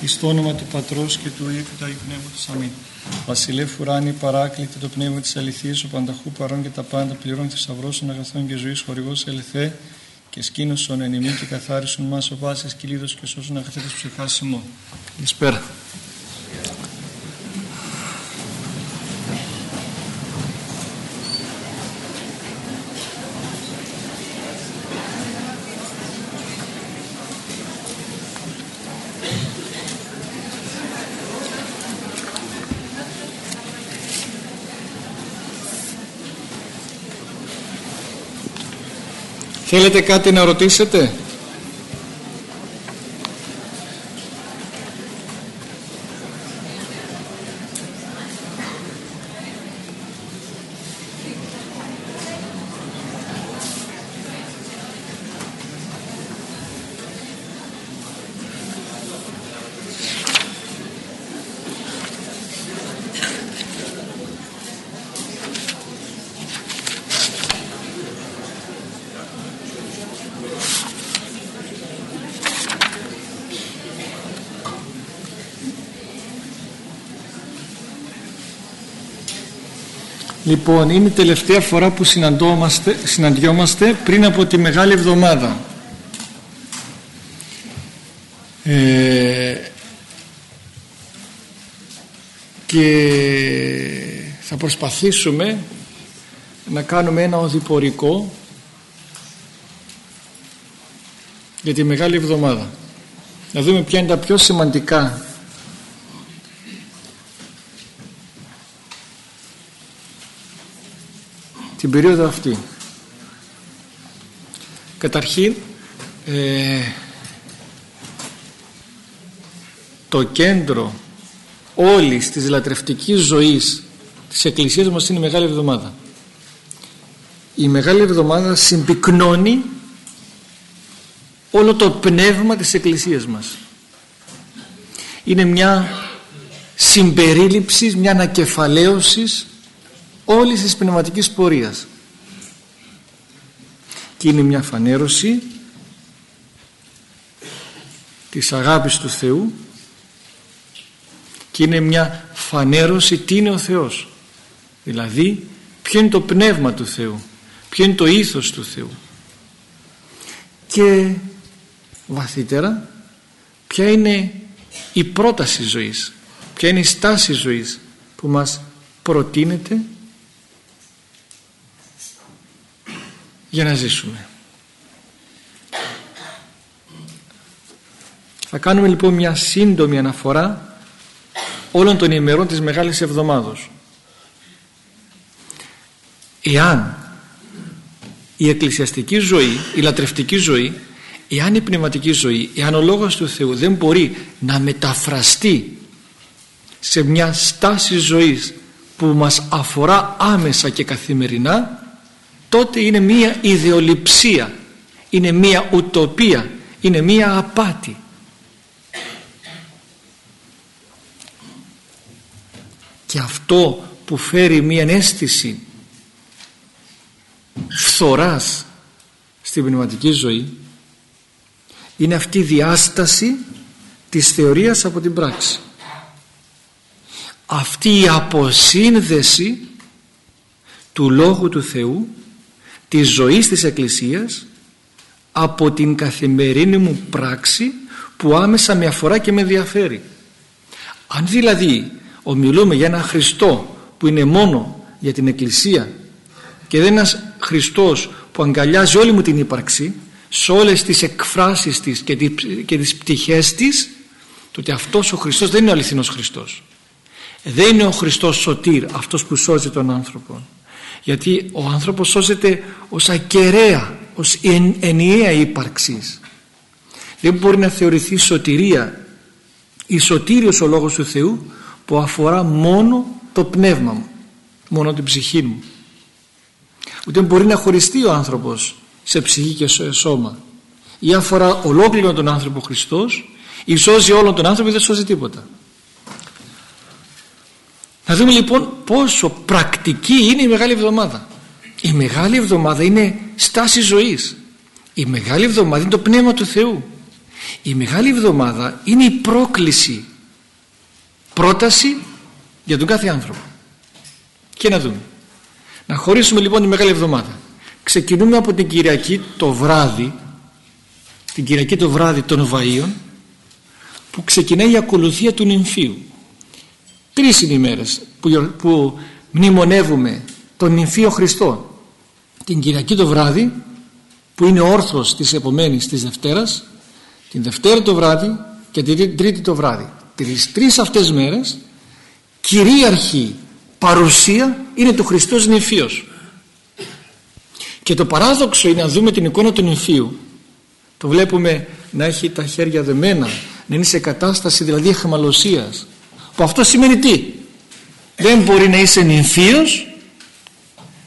εις το όνομα του Πατρός και του Υιού και του Αγίου Πνεύματος. Αμήν. Βασιλεύ ουράνι παράκλητε το πνεύμα της αληθείας, ο πανταχού παρών και τα πάντα πληρών θησαυρός των αγαθών και ζωής χορηγός ελθέ και σκήνωσον εν ημί και καθάρισον μας ο πάσης κυλίδος και σώσον αγαθέ της ψυχάς ημών. Καλησπέρα. Θέλετε κάτι να ρωτήσετε; Λοιπόν, είναι η τελευταία φορά που συναντιόμαστε πριν από τη Μεγάλη Εβδομάδα. Ε, και θα προσπαθήσουμε να κάνουμε ένα οδηπορικό για τη Μεγάλη Εβδομάδα. Να δούμε ποια είναι τα πιο σημαντικά την περίοδο αυτή. Καταρχήν ε, το κέντρο όλης της λατρευτικής ζωής της Εκκλησίας μας είναι η Μεγάλη Εβδομάδα. Η Μεγάλη Εβδομάδα συμπυκνώνει όλο το πνεύμα της Εκκλησίας μας. Είναι μια συμπερίληψη, μια ανακεφαλαίωσης όλης της πνευματικής πορείας. Και είναι μια φανέρωση της αγάπης του Θεού και είναι μια φανέρωση τι είναι ο Θεός. Δηλαδή ποιο είναι το πνεύμα του Θεού ποιο είναι το ήθος του Θεού. Και βαθύτερα ποια είναι η πρόταση ζωής ποια είναι η στάση ζωής που μας προτείνεται για να ζήσουμε. Θα κάνουμε λοιπόν μια σύντομη αναφορά όλων των ημερών της Μεγάλης Εβδομάδος. Εάν η εκκλησιαστική ζωή, η λατρευτική ζωή, εάν η πνευματική ζωή, εάν ο Λόγος του Θεού δεν μπορεί να μεταφραστεί σε μια στάση ζωής που μας αφορά άμεσα και καθημερινά τότε είναι μία ιδεολειψία είναι μία ουτοπία είναι μία απάτη. Και αυτό που φέρει μία αίσθηση φθοράς στην πνευματική ζωή είναι αυτή η διάσταση της θεωρίας από την πράξη. Αυτή η αποσύνδεση του Λόγου του Θεού της ζωής της Εκκλησίας από την καθημερινή μου πράξη που άμεσα με αφορά και με ενδιαφέρει. Αν δηλαδή ομιλούμε για ένα Χριστό που είναι μόνο για την Εκκλησία και δεν είναι ένας Χριστός που αγκαλιάζει όλη μου την ύπαρξη σε όλες τις εκφράσεις της και τις πτυχές της τότε αυτός ο Χριστός δεν είναι ο αληθινός Χριστός. Δεν είναι ο Χριστός σωτήρ αυτός που σώζει τον άνθρωπο γιατί ο άνθρωπος σώζεται ως ακεραία ως εν, ενιαία ύπαρξης. Δεν μπορεί να θεωρηθεί σωτηρία. Ή σωτήριος ο Λόγος του Θεού που αφορά μόνο το πνεύμα μου μόνο την ψυχή μου. Ούτε μπορεί να χωριστεί ο άνθρωπος σε ψυχή και σε σώμα. Ή αφορά ολόκληρο τον άνθρωπο Χριστός ή σώζει όλον τον άνθρωπο ή δεν σώζει τίποτα να δούμε λοιπόν πόσο πρακτική είναι η Μεγάλη Εβδομάδα. Η Μεγάλη Εβδομάδα είναι στάση ζωής. Η Μεγάλη Εβδομάδα είναι το Πνεύμα του Θεού. η Μεγάλη Εβδομάδα είναι η πρόκληση πρόταση για τον κάθε άνθρωπο και να δούμε να χωρίσουμε λοιπόν τη Μεγάλη Εβδομάδα ξεκινούμε από την Κυριακή το βράδυ την Κυριακή το βράδυ των Βαΐων που ξεκινάει η ακολουθία του νυμφίου τρεις είναι οι μέρες που, που μνημονεύουμε τον νυμφίο Χριστό. Την Κυριακή το βράδυ που είναι όρθρος της επομένης της Δευτέρας την Δευτέρα το βράδυ και την Τρίτη το βράδυ. Τις τρεις αυτές μέρες κυρίαρχη παρουσία είναι του Χριστός νυμφίος και το παράδοξο είναι να δούμε την εικόνα του νυμφίου το βλέπουμε να έχει τα χέρια δεμένα να είναι σε κατάσταση δηλαδή εχμαλωσίας που αυτό σημαίνει τι; Δεν μπορεί να είσαι νυμφίος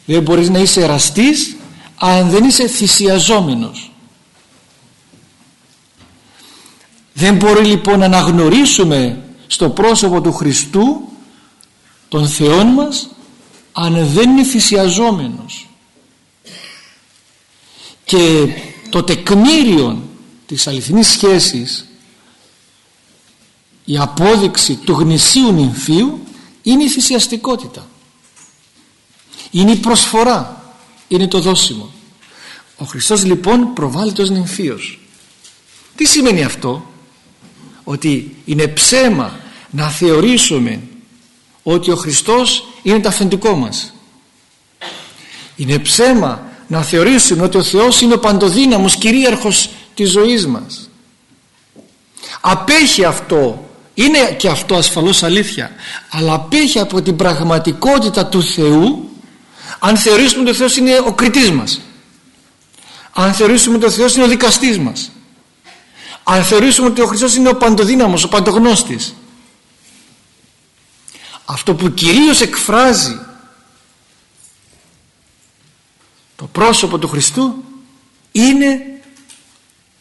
δεν μπορείς να είσαι εραστής αν δεν είσαι θυσιαζόμενος. Δεν μπορεί λοιπόν να αναγνωρίσουμε στο πρόσωπο του Χριστού τον Θεό μας αν δεν είναι θυσιαζόμενος. Και το τεκμήριο της αληθινής σχέσης η απόδειξη του γνησίου νυμφίου είναι η θυσιαστικότητα. Είναι η προσφορά. Είναι το δώσιμο ο Χριστός λοιπόν προβάλλεται ως νυμφίος. Τι σημαίνει αυτό; Ότι είναι ψέμα να θεωρήσουμε ότι ο Χριστός είναι το αφεντικό μας. Είναι ψέμα να θεωρήσουμε ότι ο Θεός είναι ο παντοδύναμος κυρίαρχος της ζωής μας. Απέχει αυτό είναι και αυτό ασφαλώς αλήθεια. Αλλά απέχει από την πραγματικότητα του Θεού αν θεωρήσουμε ότι ο Θεός είναι ο κριτής μας. Αν θεωρήσουμε ότι ο Θεός είναι ο δικαστής μας. Αν θεωρήσουμε ότι ο Χριστός είναι ο παντοδύναμος, ο παντογνώστης. Αυτό που κυρίως εκφράζει το πρόσωπο του Χριστού είναι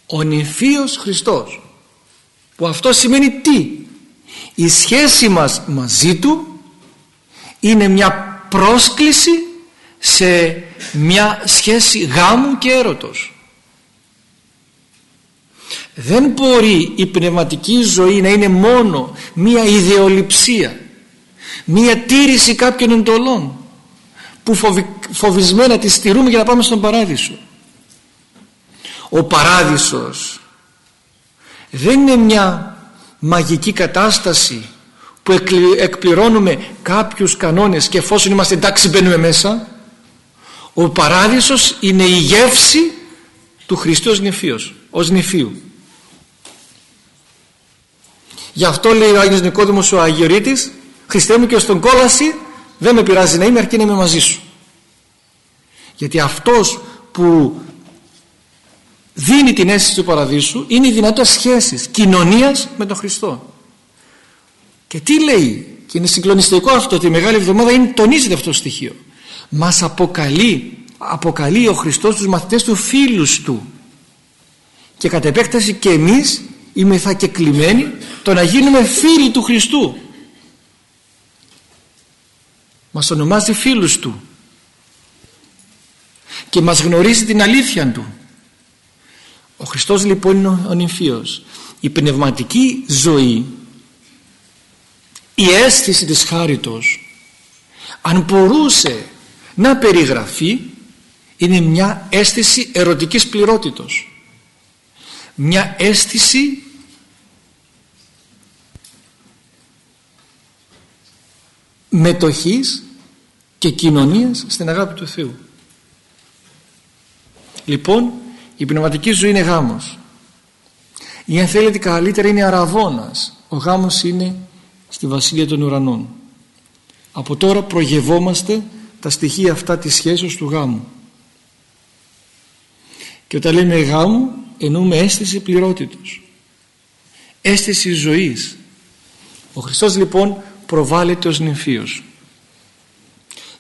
ο νηφίος Χριστός που αυτό σημαίνει τι; Η σχέση μας μαζί του είναι μια πρόσκληση σε μια σχέση γάμου και έρωτος. Δεν μπορεί η πνευματική ζωή να είναι μόνο μια ιδεολειψία μια τήρηση κάποιων εντολών που φοβισμένα τις στηρούμε για να πάμε στον παράδεισο. Ο παράδεισος δεν είναι μια μαγική κατάσταση που εκπληρώνουμε κάποιους κανόνες και εφόσον είμαστε εντάξει μπαίνουμε μέσα. Ο παράδεισος είναι η γεύση του Χριστού ως νηφίος, ως νηφίου. Γι' αυτό λέει ο Άγιος Νικόδημος ο Αγιορείτης Χριστέ μου και στον κόλαση δεν με πειράζει να είμαι αρκεί να είμαι μαζί σου γιατί αυτός που δίνει την αίσθηση του παραδείσου είναι η δυνατότητα σχέσης, κοινωνίας με τον Χριστό. Και τι λέει και είναι συγκλονιστικό αυτό ότι η Μεγάλη Εβδομάδα είναι, τονίζεται αυτό το στοιχείο. Μας αποκαλεί αποκαλεί ο Χριστός τους μαθητές του φίλους του. Και κατ' επέκταση και εμείς είμαστε και κλειμένοι το να γίνουμε φίλοι του Χριστού. Μας ονομάζει φίλους του. Και μας γνωρίζει την αλήθεια του ο Χριστός λοιπόν είναι ο νυμφίος. Η πνευματική ζωή η αίσθηση της χάριτος αν μπορούσε να περιγραφεί είναι μια αίσθηση ερωτικής πληρότητος. Μια αίσθηση μετοχής και κοινωνίας στην αγάπη του Θεού. Λοιπόν η πνευματική ζωή είναι γάμος. Ή αν θέλετε καλύτερα είναι αραβώνας. Ο γάμος είναι στη Βασίλεια των Ουρανών. Από τώρα προγευόμαστε τα στοιχεία αυτά της σχέσεως του γάμου. Και όταν λέμε γάμου εννοούμε αίσθηση πληρότητος. Αίσθηση ζωής. Ο Χριστός λοιπόν προβάλλεται ως νυμφίος.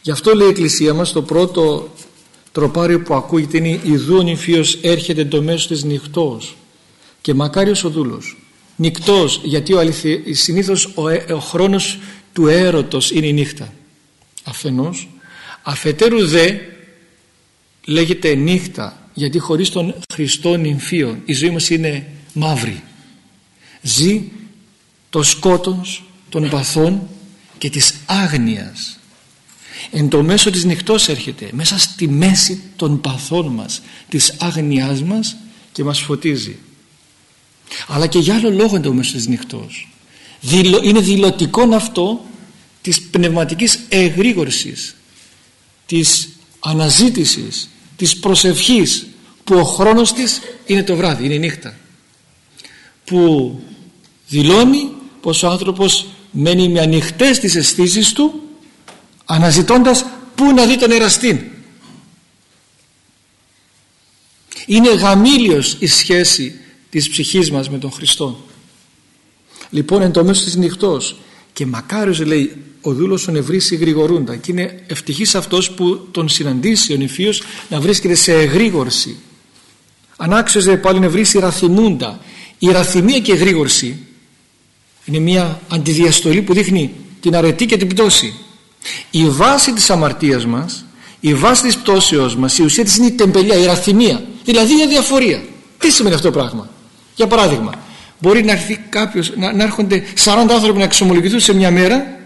Γι' αυτό λέει η Εκκλησία μας το πρώτο τροπάριο που ακούγεται είναι «Ιδού ο νυμφίος έρχεται το μέσο της νυχτός. Και μακάριος ο δούλος». Νυχτός γιατί ο αληθι... συνήθως ο, ε, ο χρόνος του έρωτος είναι η νύχτα. Αφενός. Αφετέρου δε λέγεται νύχτα γιατί χωρίς τον Χριστό νυμφίο η ζωή μας είναι μαύρη. Ζει το σκότος των παθών και της άγνοιας εν το μέσο της νυχτός έρχεται μέσα στη μέση των παθών μας της άγνοιάς μας και μας φωτίζει. Αλλά και για άλλο λόγο εν το μέσο της νυχτός. Είναι δηλωτικό αυτό της πνευματικής εγρήγορσης της αναζήτησης της προσευχής που ο χρόνος της είναι το βράδυ, είναι η νύχτα. Που δηλώνει πως ο άνθρωπος μένει με ανοιχτές τις αισθήσεις του αναζητώντας πού να δει τον εραστή είναι γαμήλιος η σχέση της ψυχής μας με τον Χριστό. Λοιπόν εν το μέσο της νυχτός και μακάριος λέει ο δούλος ο νευρίσει γρηγορούντα και είναι ευτυχής αυτός που τον συναντήσει ο νηφίος να βρίσκεται σε εγρήγορση. Ανάξιος δε πάλι νευρίσει ραθυμούντα. Η ραθυμία και η εγρήγορση είναι μια αντιδιαστολή που δείχνει την αρετή και την πτώση η βάση της αμαρτίας μας η βάση της πτώσεως μας η ουσία της είναι η τεμπελιά, η ραθυμία. Δηλαδή η αδιαφορία. Τι σημαίνει αυτό το πράγμα; Για παράδειγμα μπορεί να, έρθει κάποιος, να, να έρχονται 40 άνθρωποι να εξομολογηθούν σε μια μέρα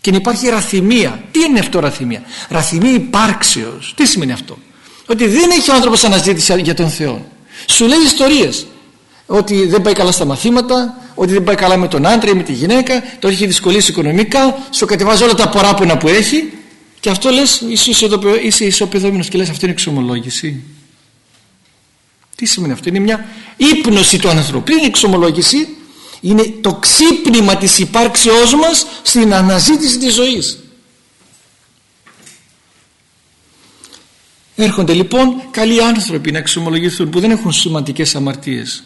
και να υπάρχει ραθυμία. Τι είναι αυτό ραθυμία; Ραθυμία υπάρξεως. Τι σημαίνει αυτό; Ότι δεν έχει ο άνθρωπος αναζήτηση για τον Θεό. Σου λέει ιστορίες ότι δεν πάει καλά στα μαθήματα ότι δεν πάει καλά με τον άντρα ή με τη γυναίκα το έχει δυσκολίες οικονομικά σου κατεβάζει όλα τα παράπονα που έχει και αυτό λες είσαι ισοπεδόμενος και λες αυτό είναι εξομολόγηση τι σημαίνει αυτό; Είναι μια ύπνωση του ανθρώπου. Είναι εξομολόγηση. Είναι το ξύπνημα της υπάρξεώς μας στην αναζήτηση της ζωής. Έρχονται λοιπόν καλοί άνθρωποι να εξομολογηθούν που δεν έχουν σημαντικές αμαρτίες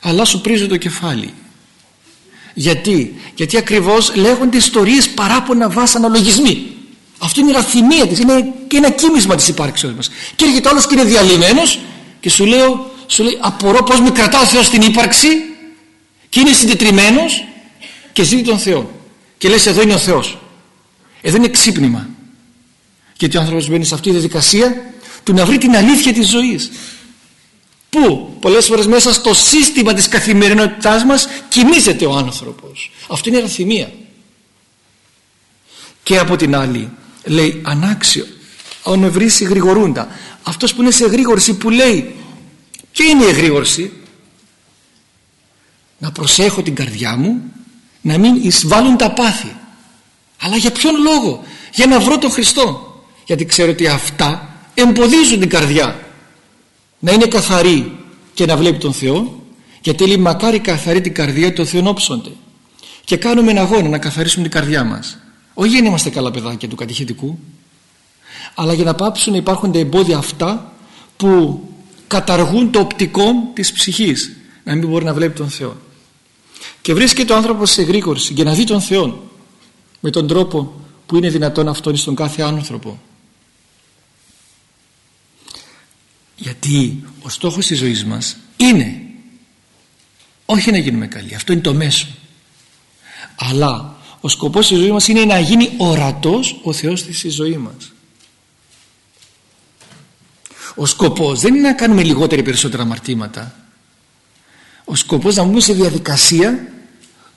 αλλά σου πρίζει το κεφάλι. Γιατί, γιατί ακριβώς λέγονται ιστορίες παράπονα βάσανα λογισμοί αυτό είναι η ραθυμία της είναι και ένα κοίμισμα της υπάρξεως μας. Και έρχεται όλος και είναι διαλυμένος και σου, λέω, σου λέει απορώ πως με κρατά ο Θεός στην ύπαρξη και είναι συντετριμένος και ζήτει τον Θεό και λες εδώ είναι ο Θεός. Εδώ είναι ξύπνημα γιατί ο άνθρωπος μπαίνει σε αυτή τη διαδικασία του να βρει την αλήθεια της ζωής που πολλές φορές μέσα στο σύστημα της καθημερινότητάς μας κοιμίζεται ο άνθρωπος. Αυτό είναι ραθυμία και από την άλλη λέει ανάξιο ο νευρίσει γρηγορούντα αυτός που είναι σε γρήγορση που λέει ποια είναι η εγρήγορση να προσέχω την καρδιά μου να μην εισβάλλουν τα πάθη αλλά για ποιον λόγο; Για να βρω τον Χριστό γιατί ξέρω ότι αυτά εμποδίζουν την καρδιά να είναι καθαρή και να βλέπει τον Θεό γιατί λέει μακάρι καθαρή την καρδιά των Θεών όψονται. Και κάνουμε ένα αγώνα να καθαρίσουμε την καρδιά μας. Όχι για να είμαστε καλά παιδάκια του κατηχητικού αλλά για να πάψουν να υπάρχουν τα εμπόδια αυτά που καταργούν το οπτικό της ψυχής να μην μπορεί να βλέπει τον Θεό. Και βρίσκεται ο άνθρωπος σε γρήγορση για να δει τον Θεό με τον τρόπο που είναι δυνατόν αυτόν στον κάθε άνθρωπο γιατί ο στόχος της ζωής μας είναι όχι να γίνουμε καλοί. Αυτό είναι το μέσο. Αλλά ο σκοπός της ζωής μας είναι να γίνει ορατός ο Θεός στη ζωή μας. Ο σκοπός δεν είναι να κάνουμε λιγότερα ή περισσότερα αμαρτήματα. Ο σκοπός να μπούμε σε διαδικασία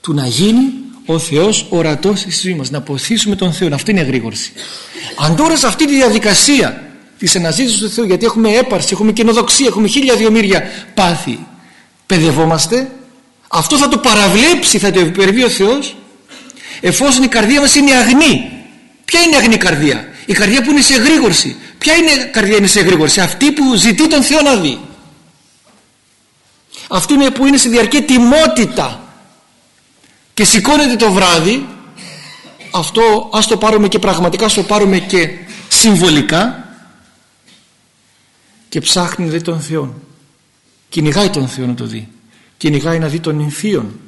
του να γίνει ο Θεός ορατός στη ζωή μας. Να αποθήσουμε τον Θεό αυτό είναι εγρήγορση. Αν τώρα σε αυτή τη διαδικασία της αναζήτησης του Θεού γιατί έχουμε έπαρση, έχουμε καινοδοξία, έχουμε χίλια δυο μύρια πάθη. Παιδευόμαστε. Αυτό θα το παραβλέψει, θα το υπερβεί ο Θεός εφόσον η καρδία μας είναι αγνή. Ποια είναι η αγνή καρδία; Η καρδιά που είναι σε εγρήγορση. Ποια είναι η καρδιά είναι σε εγρήγορση; Αυτή που ζητεί τον Θεό να δει. Αυτή που είναι σε διαρκή τιμότητα και σηκώνεται το βράδυ. Αυτό ας το πάρουμε και πραγματικά ας το πάρουμε και συμβολικά και ψάχνει να δει τον Θεό κυνηγάει τον Θεό να το δει. Κυνηγάει να δει τον Ινθίον.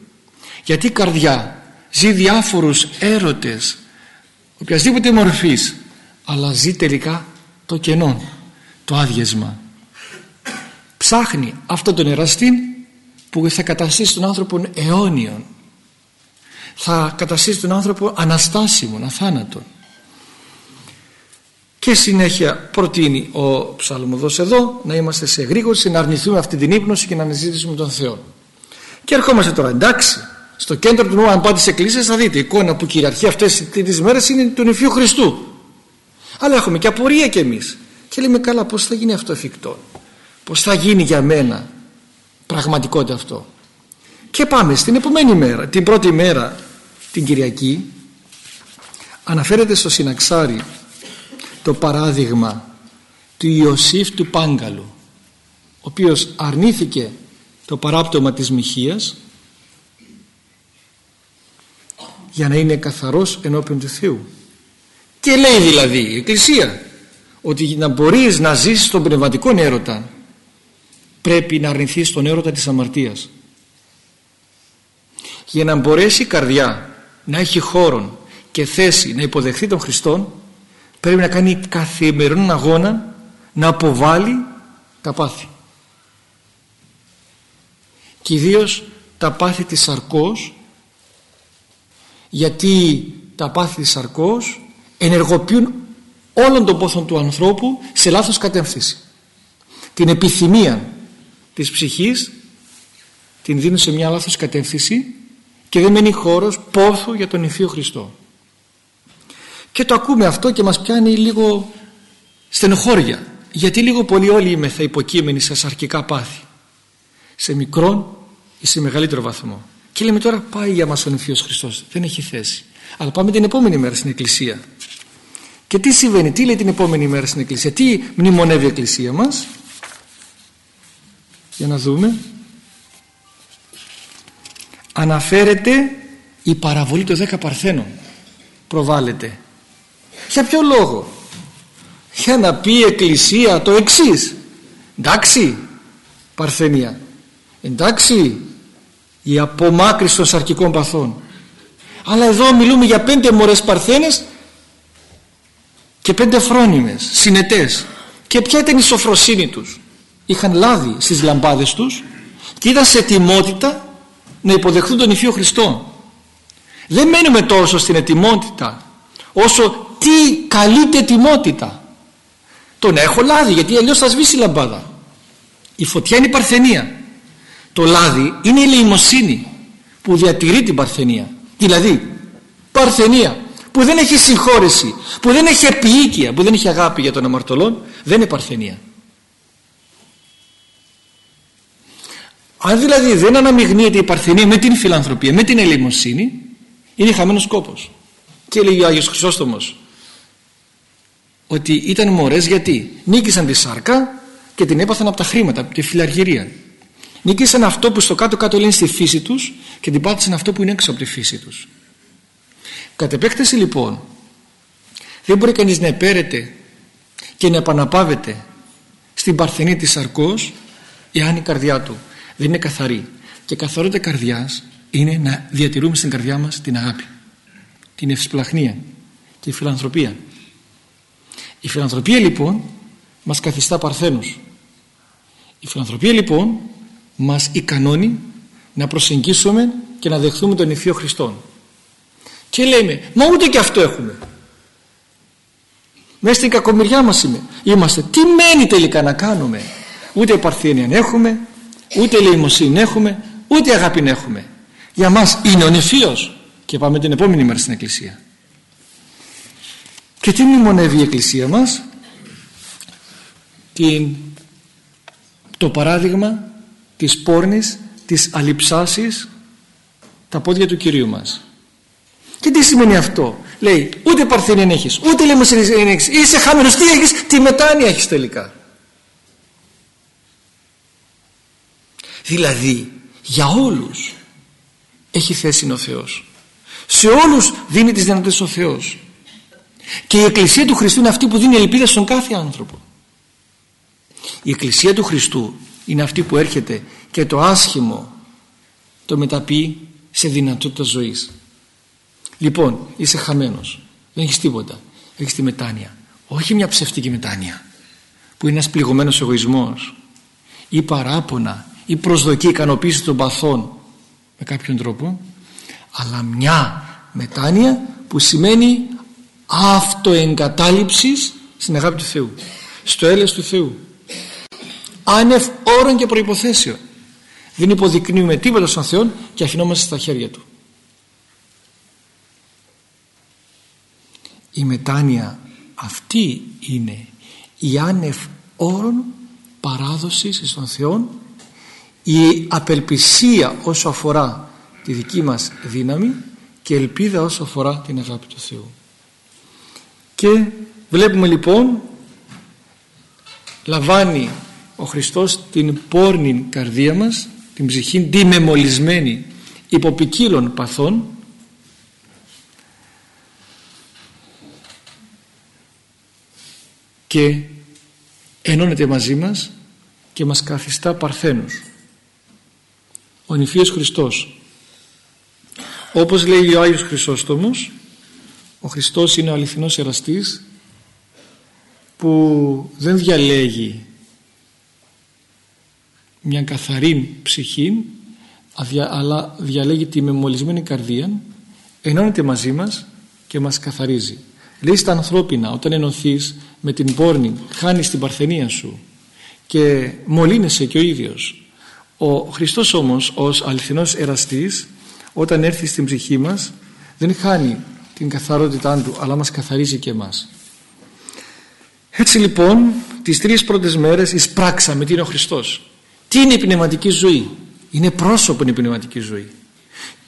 Γιατί η καρδιά ζει διάφορους έρωτες οποιασδήποτε μορφής αλλά ζει τελικά το κενό το άδειασμα. Ψάχνει αυτό τον εραστή που θα καταστήσει τον άνθρωπο αιώνιον. Θα καταστήσει τον άνθρωπο αναστάσιμον, αθάνατον και συνέχεια προτείνει ο ψαλμοδός εδώ να είμαστε σε γρήγορση να αρνηθούμε αυτή την ύπνωση και να αναζητήσουμε τον Θεό. Και ερχόμαστε τώρα εντάξει στο κέντρο του νου αν πάτε σε εκκλησίες θα δείτε η εικόνα που κυριαρχεί αυτές τις μέρες είναι του νηφίου Χριστού. Αλλά έχουμε και απορία κι εμείς. Και λέμε καλά πως θα γίνει αυτό εφικτό; Πως θα γίνει για μένα πραγματικότητα αυτό; Και πάμε στην επομένη μέρα την πρώτη μέρα την Κυριακή. Αναφέρεται στο συναξάρι το παράδειγμα του Ιωσήφ του Πάγκαλου ο οποίος αρνήθηκε το παράπτωμα της Μιχίας για να είναι καθαρός ενώπιον του Θεού. Και λέει δηλαδή η Εκκλησία ότι να μπορείς να ζήσεις τον πνευματικό έρωτα πρέπει να αρνηθείς τον έρωτα της αμαρτίας. Για να μπορέσει η καρδιά να έχει χώρο και θέση να υποδεχθεί τον Χριστόν πρέπει να κάνει καθημερινόν αγώνα να αποβάλει τα πάθη. Και ιδίως τα πάθη της σαρκός γιατί τα πάθη της σαρκός ενεργοποιούν όλων των πόθων του ανθρώπου σε λάθος κατεύθυνση. Την επιθυμία της ψυχής την δίνουν σε μια λάθος κατεύθυνση και δεν μένει χώρος πόθου για τον Υφείο Χριστό και το ακούμε αυτό και μας πιάνει λίγο στενοχώρια. Γιατί λίγο πολύ όλοι είμαστε υποκείμενοι σε σαρκικά πάθη. Σε μικρόν ή σε μεγαλύτερο βαθμό. Και λέμε τώρα πάει για μας ο Υφείος Χριστός δεν έχει θέση. Αλλά πάμε την επόμενη μέρα στην Εκκλησία. Και τι συμβαίνει, τι λέει την επόμενη μέρα στην Εκκλησία τι μνημονεύει η Εκκλησία μας. Για να δούμε. Αναφέρεται η παραβολή των δέκα παρθένων προβάλλεται για ποιο λόγο; Για να πει η Εκκλησία το εξής. Εντάξει παρθενία. Εντάξει η απομάκρυση των σαρκικών παθών. Αλλά εδώ μιλούμε για πέντε μωρές παρθένες και πέντε φρόνιμες συνετές. Και ποια ήταν η σοφροσύνη τους; Είχαν λάδι στις λαμπάδες τους και ήταν σε ετοιμότητα να υποδεχθούν τον Υφείο Χριστό. Δεν μένουμε τόσο στην ετοιμότητα όσο τι καλείται ετοιμότητα. Τον έχω λάδι γιατί αλλιώς θα σβήσει η λαμπάδα. Η φωτιά είναι η παρθενία. Το λάδι είναι η λαιμοσύνη που διατηρεί την παρθενία. Δηλαδή παρθενία που δεν έχει συγχώρεση που δεν έχει επίοικια που δεν έχει αγάπη για τον αμαρτωλόν δεν είναι παρθενία. Αν δηλαδή δεν αναμειγνύεται η παρθενία με την φιλανθρωπία με την ελεημοσύνη είναι χαμένος κόπος και λέει ο Άγιος Χρυσόστομος ότι ήταν μωρές γιατί νίκησαν τη σάρκα και την έπαθαν από τα χρήματα, από τη φιλαργυρία. Νίκησαν αυτό που στο κάτω κάτω λένε στη φύση τους και την πάτησαν αυτό που είναι έξω από τη φύση τους. Κατ' επέκταση λοιπόν δεν μπορεί κανείς να επέρεται και να επαναπάβεται στην παρθενή της σαρκός εάν η καρδιά του δεν είναι καθαρή. Και καθαρότητα καρδιάς είναι να διατηρούμε στην καρδιά μας την αγάπη την ευσπλαχνία τη φιλανθρωπία η φιλανθρωπία λοιπόν μας καθιστά παρθένους. Η φιλανθρωπία λοιπόν μας ικανώνει να προσεγγίσουμε και να δεχθούμε τον Υφείο Χριστόν. Και λέμε μα ούτε και αυτό έχουμε μέσα στην κακομοιριά μας είμαστε. Τι μένει τελικά να κάνουμε. Ούτε παρθένια έχουμε ούτε ελεημοσύνη έχουμε ούτε αγάπη έχουμε. Για μας είναι ο νηφίος και πάμε την επόμενη μέρα στην εκκλησία και τι μνημονεύει η εκκλησία μας; Την, το παράδειγμα της πόρνης της αλυψάσης τα πόδια του Κυρίου μας. Και τι σημαίνει αυτό; Λέει ούτε παρθένια έχεις ούτε ελεημοσύνη έχεις. Είσαι χαμένος. Τι έχεις; Τι μετάνοια έχεις τελικά δηλαδή για όλους έχει θέση ο Θεός. Σε όλους δίνει τις δυνατότητες ο Θεός και η Εκκλησία του Χριστού είναι αυτή που δίνει ελπίδα στον κάθε άνθρωπο. Η Εκκλησία του Χριστού είναι αυτή που έρχεται και το άσχημο το μεταποιεί σε δυνατότητα ζωής. Λοιπόν είσαι χαμένος. Δεν έχεις τίποτα. Έχεις τη μετάνοια. Όχι μια ψευτική μετάνοια που είναι ένας πληγωμένος εγωισμός ή παράπονα ή προσδοκή ικανοποίησης των παθών με κάποιον τρόπο αλλά μια μετάνοια που σημαίνει αυτοεγκατάλειψης στην αγάπη του Θεού στο έλεος του Θεού. Άνευ όρων και προϋποθέσεων. Δεν υποδεικνύουμε τίποτα στον Θεό και αφινόμαστε στα χέρια Του. Η μετάνοια αυτή είναι η άνευ όρων παράδοσης στον Θεό η απελπισία όσο αφορά τη δική μας δύναμη και ελπίδα όσο αφορά την αγάπη του Θεού και βλέπουμε λοιπόν λαμβάνει ο Χριστός την πόρνη καρδία μας την ψυχή τη μεμολισμένη υποπικίλων παθών. Και ενώνεται μαζί μας και μας καθιστά παρθένους. Ο νηφίος Χριστός. Όπως λέει ο Άγιος Χρυσόστομος ο Χριστός είναι ο αληθινός εραστής που δεν διαλέγει μια καθαρή ψυχή αλλά διαλέγει τη μεμολισμένη καρδία ενώνεται μαζί μας και μας καθαρίζει. Λέει στα ανθρώπινα όταν ενωθείς με την πόρνη χάνεις την παρθενία σου και μολύνεσαι και ο ίδιος. Ο Χριστός όμως ως αληθινός εραστής όταν έρθει στην ψυχή μας δεν χάνει την καθαρότητά του αλλά μας καθαρίζει και εμάς. Έτσι λοιπόν τις τρεις πρώτες μέρες εισπράξαμε τι είναι ο Χριστός. Τι είναι η πνευματική ζωή; Είναι πρόσωπο είναι η πνευματική ζωή.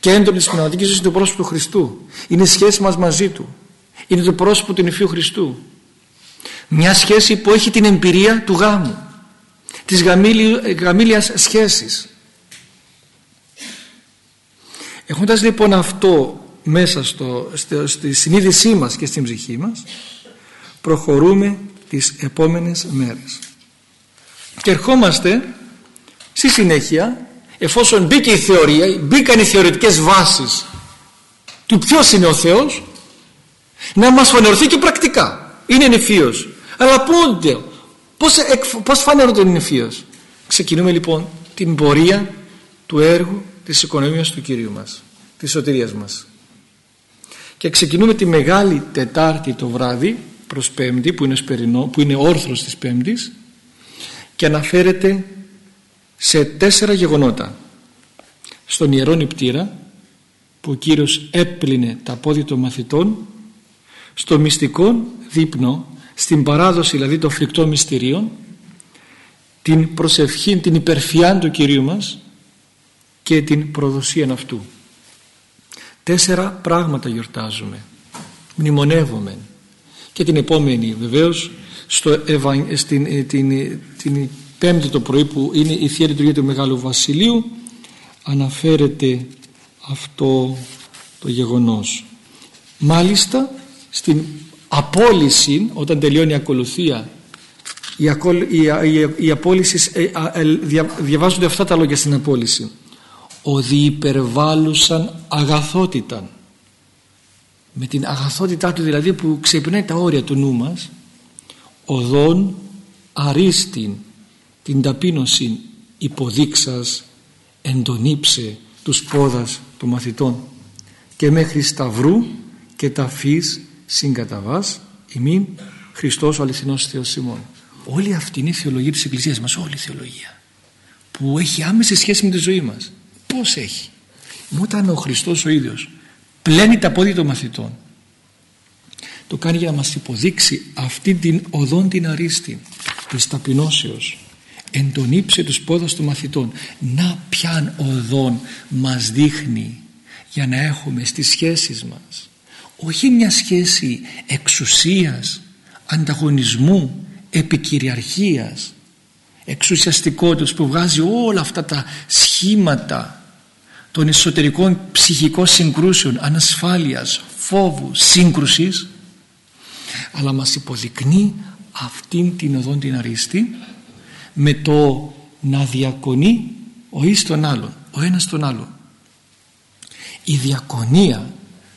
Κέντρο της πνευματικής ζωής είναι το πρόσωπο του Χριστού. Είναι η σχέση μας μαζί Του. Είναι το πρόσωπο του νηφίου Χριστού. Μια σχέση που έχει την εμπειρία του γάμου. Της γαμήλιας σχέσης. Έχοντας λοιπόν αυτό μέσα στο, στη συνείδησή μας και στην ψυχή μας προχωρούμε τις επόμενες μέρες. Και ερχόμαστε στη συνέχεια εφόσον μπήκε η θεωρία μπήκαν οι θεωρητικές βάσεις του ποιος είναι ο Θεός να μας φανερωθεί και πρακτικά. Είναι νεφίος αλλά πότε πώς, πώς φανερώνεται είναι νεφίος ξεκινούμε λοιπόν την πορεία του έργου της οικονομίας του Κυρίου μας της σωτηρίας μας και ξεκινούμε τη Μεγάλη Τετάρτη το βράδυ προς Πέμπτη που είναι, σπερινό, που είναι όρθρος της Πέμπτης και αναφέρεται σε τέσσερα γεγονότα. Στον Ιερό Νηπτήρα που ο Κύριος έπλυνε τα πόδια των μαθητών στο μυστικό δείπνο στην παράδοση δηλαδή των φρικτών μυστηρίων την προσευχή, την υπερφιά του Κυρίου μας και την προδοσία αυτού τέσσερα πράγματα γιορτάζουμε. Μνημονεύουμε και την επόμενη βεβαίως στο στην, ε, την, ε, την πέμπτη το πρωί που είναι η Θεία Λειτουργία του Μεγάλου Βασιλείου αναφέρεται αυτό το γεγονός. Μάλιστα στην απόλυση όταν τελειώνει η ακολουθία η, η, η, απόλυση ε, διαβάζονται αυτά τα λόγια στην απόλυση ότι υπερβάλλουσαν αγαθότητα με την αγαθότητά του δηλαδή που ξεπνάει τα όρια του νου μας οδόν αρίστην την ταπείνωση υποδείξας εντονίψε τους πόδας των μαθητών. Και μέχρι σταυρού και ταφής συγκαταβάς ημίν Χριστός ο αληθινός Θεός Σιμών όλη αυτή είναι η θεολογία της Εκκλησίας μας όλη η θεολογία που έχει άμεση σχέση με τη ζωή μας πως έχει. Όταν ο Χριστός ο ίδιος πλένει τα πόδια των μαθητών το κάνει για να μας υποδείξει αυτή την οδόν την αρίστη της ταπεινώσεως εντονίψε τους πόδας των μαθητών. Να ποιαν οδόν μας δείχνει για να έχουμε στις σχέσεις μας. Όχι μια σχέση εξουσίας ανταγωνισμού επικυριαρχίας εξουσιαστικότητας που βγάζει όλα αυτά τα σχήματα των εσωτερικών ψυχικών συγκρούσεων ανασφάλειας, φόβου, σύγκρουσης αλλά μας υποδεικνύει αυτήν την οδόν την αρίστη με το να διακονεί ο εις τον άλλον, ο ένας τον άλλον. Η διακονία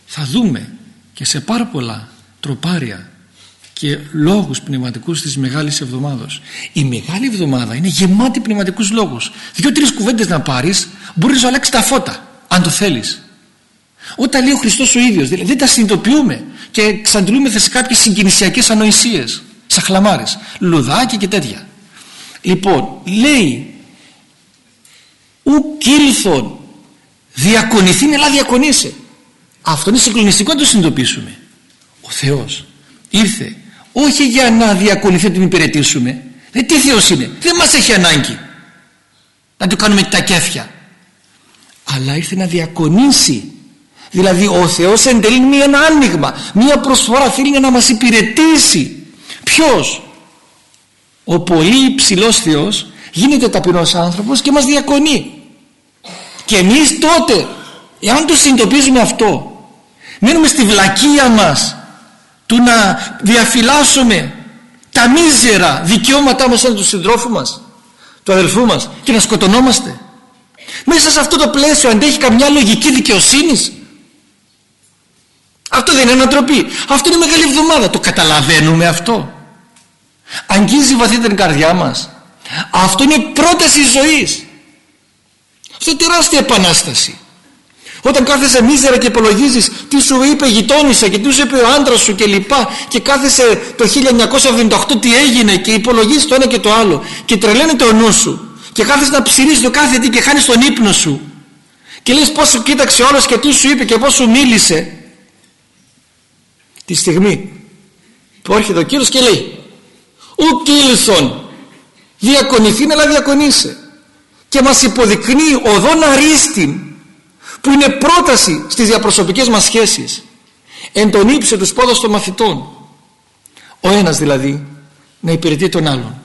θα δούμε και σε πάρα πολλά τροπάρια και λόγους πνευματικούς της Μεγάλης Εβδομάδος. Η Μεγάλη Εβδομάδα είναι γεμάτη πνευματικούς λόγους. Δύο-τρεις κουβέντες να πάρεις μπορείς να αλλάξει τα φώτα αν το θέλεις. Όταν λέει ο Χριστός ο ίδιος δηλαδή δεν τα συνειδητοποιούμε και εξαντλούμε σε κάποιες συγκινησιακές ανοησίες σαχλαμάρες λουδάκι και τέτοια λοιπόν λέει ου κήλθον διακονηθεί αλλά διακονείσαι αυτό είναι συγκλονιστικό να το συνειδητοποιήσουμε ο Θεός ήρθε όχι για να διακονηθεί να την υπηρετήσουμε. Δεν τι Θεός είναι δεν μας έχει ανάγκη να του κάνουμε τα κέφια. Αλλά ήρθε να διακονήσει. Δηλαδή ο Θεός εντελεί μια ένα άνοιγμα μια προσφορά θέλει να μας υπηρετήσει. Ποιος; Ο πολύ υψηλός Θεός γίνεται ταπεινός άνθρωπος και μας διακονεί. Και εμείς τότε εάν το συνειδητοποιήσουμε αυτό μένουμε στη βλακεία μας του να διαφυλάσσουμε τα μίζερα δικαιώματά μας σαν τους συντρόφους μας του αδελφού μας και να σκοτωνόμαστε. Μέσα σε αυτό το πλαίσιο αντέχει καμιά λογική δικαιοσύνης. αυτό δεν είναι ανατροπή. Αυτό είναι μεγάλη εβδομάδα. Το καταλαβαίνουμε αυτό. Αγγίζει βαθύτερη την καρδιά μας. Αυτό είναι πρόταση ζωής. Αυτό είναι τεράστια επανάσταση όταν κάθεσαι μίζερα και υπολογίζεις τι σου είπε η γειτόνισσα και τι σου είπε ο άντρας σου και λοιπά και κάθεσαι το 1978 τι έγινε και υπολογίζεις το ένα και το άλλο και τρελαίνεται ο νου σου και κάθεσαι να ψηρίζεις το κάθε τι και χάνεις τον ύπνο σου και λες πως σου κοίταξε όλος και τι σου είπε και πως σου μίλησε. Τη στιγμή που έρχεται ο Κύριος και λέει ου κίλθον διακονηθήν αλλά διακονείσαι και μας υποδεικνύει οδόν αρίστην που είναι πρόταση στις διαπροσωπικές μας σχέσεις. Εν τον ύψε τους πόδος των μαθητών. Ο ένας δηλαδή να υπηρετεί τον άλλον.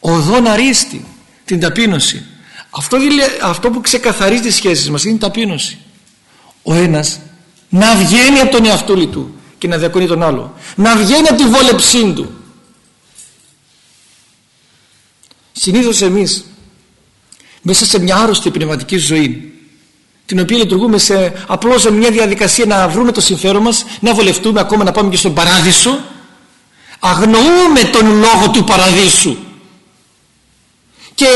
Οδόν αρίστη την ταπείνωση. Αυτό, αυτό που ξεκαθαρίζει τις σχέσεις μας είναι η ταπείνωση. Ο ένας να βγαίνει από τον εαυτό του και να διακονεί τον άλλο. Να βγαίνει από τη βόλεψή του. Συνήθως εμείς μέσα σε μια άρρωστη πνευματική ζωή την οποία λειτουργούμε σε, απλώς σε μια διαδικασία να βρούμε το συμφέρον μας να βολευτούμε ακόμα να πάμε και στον παράδεισο αγνοούμε τον λόγο του παραδείσου και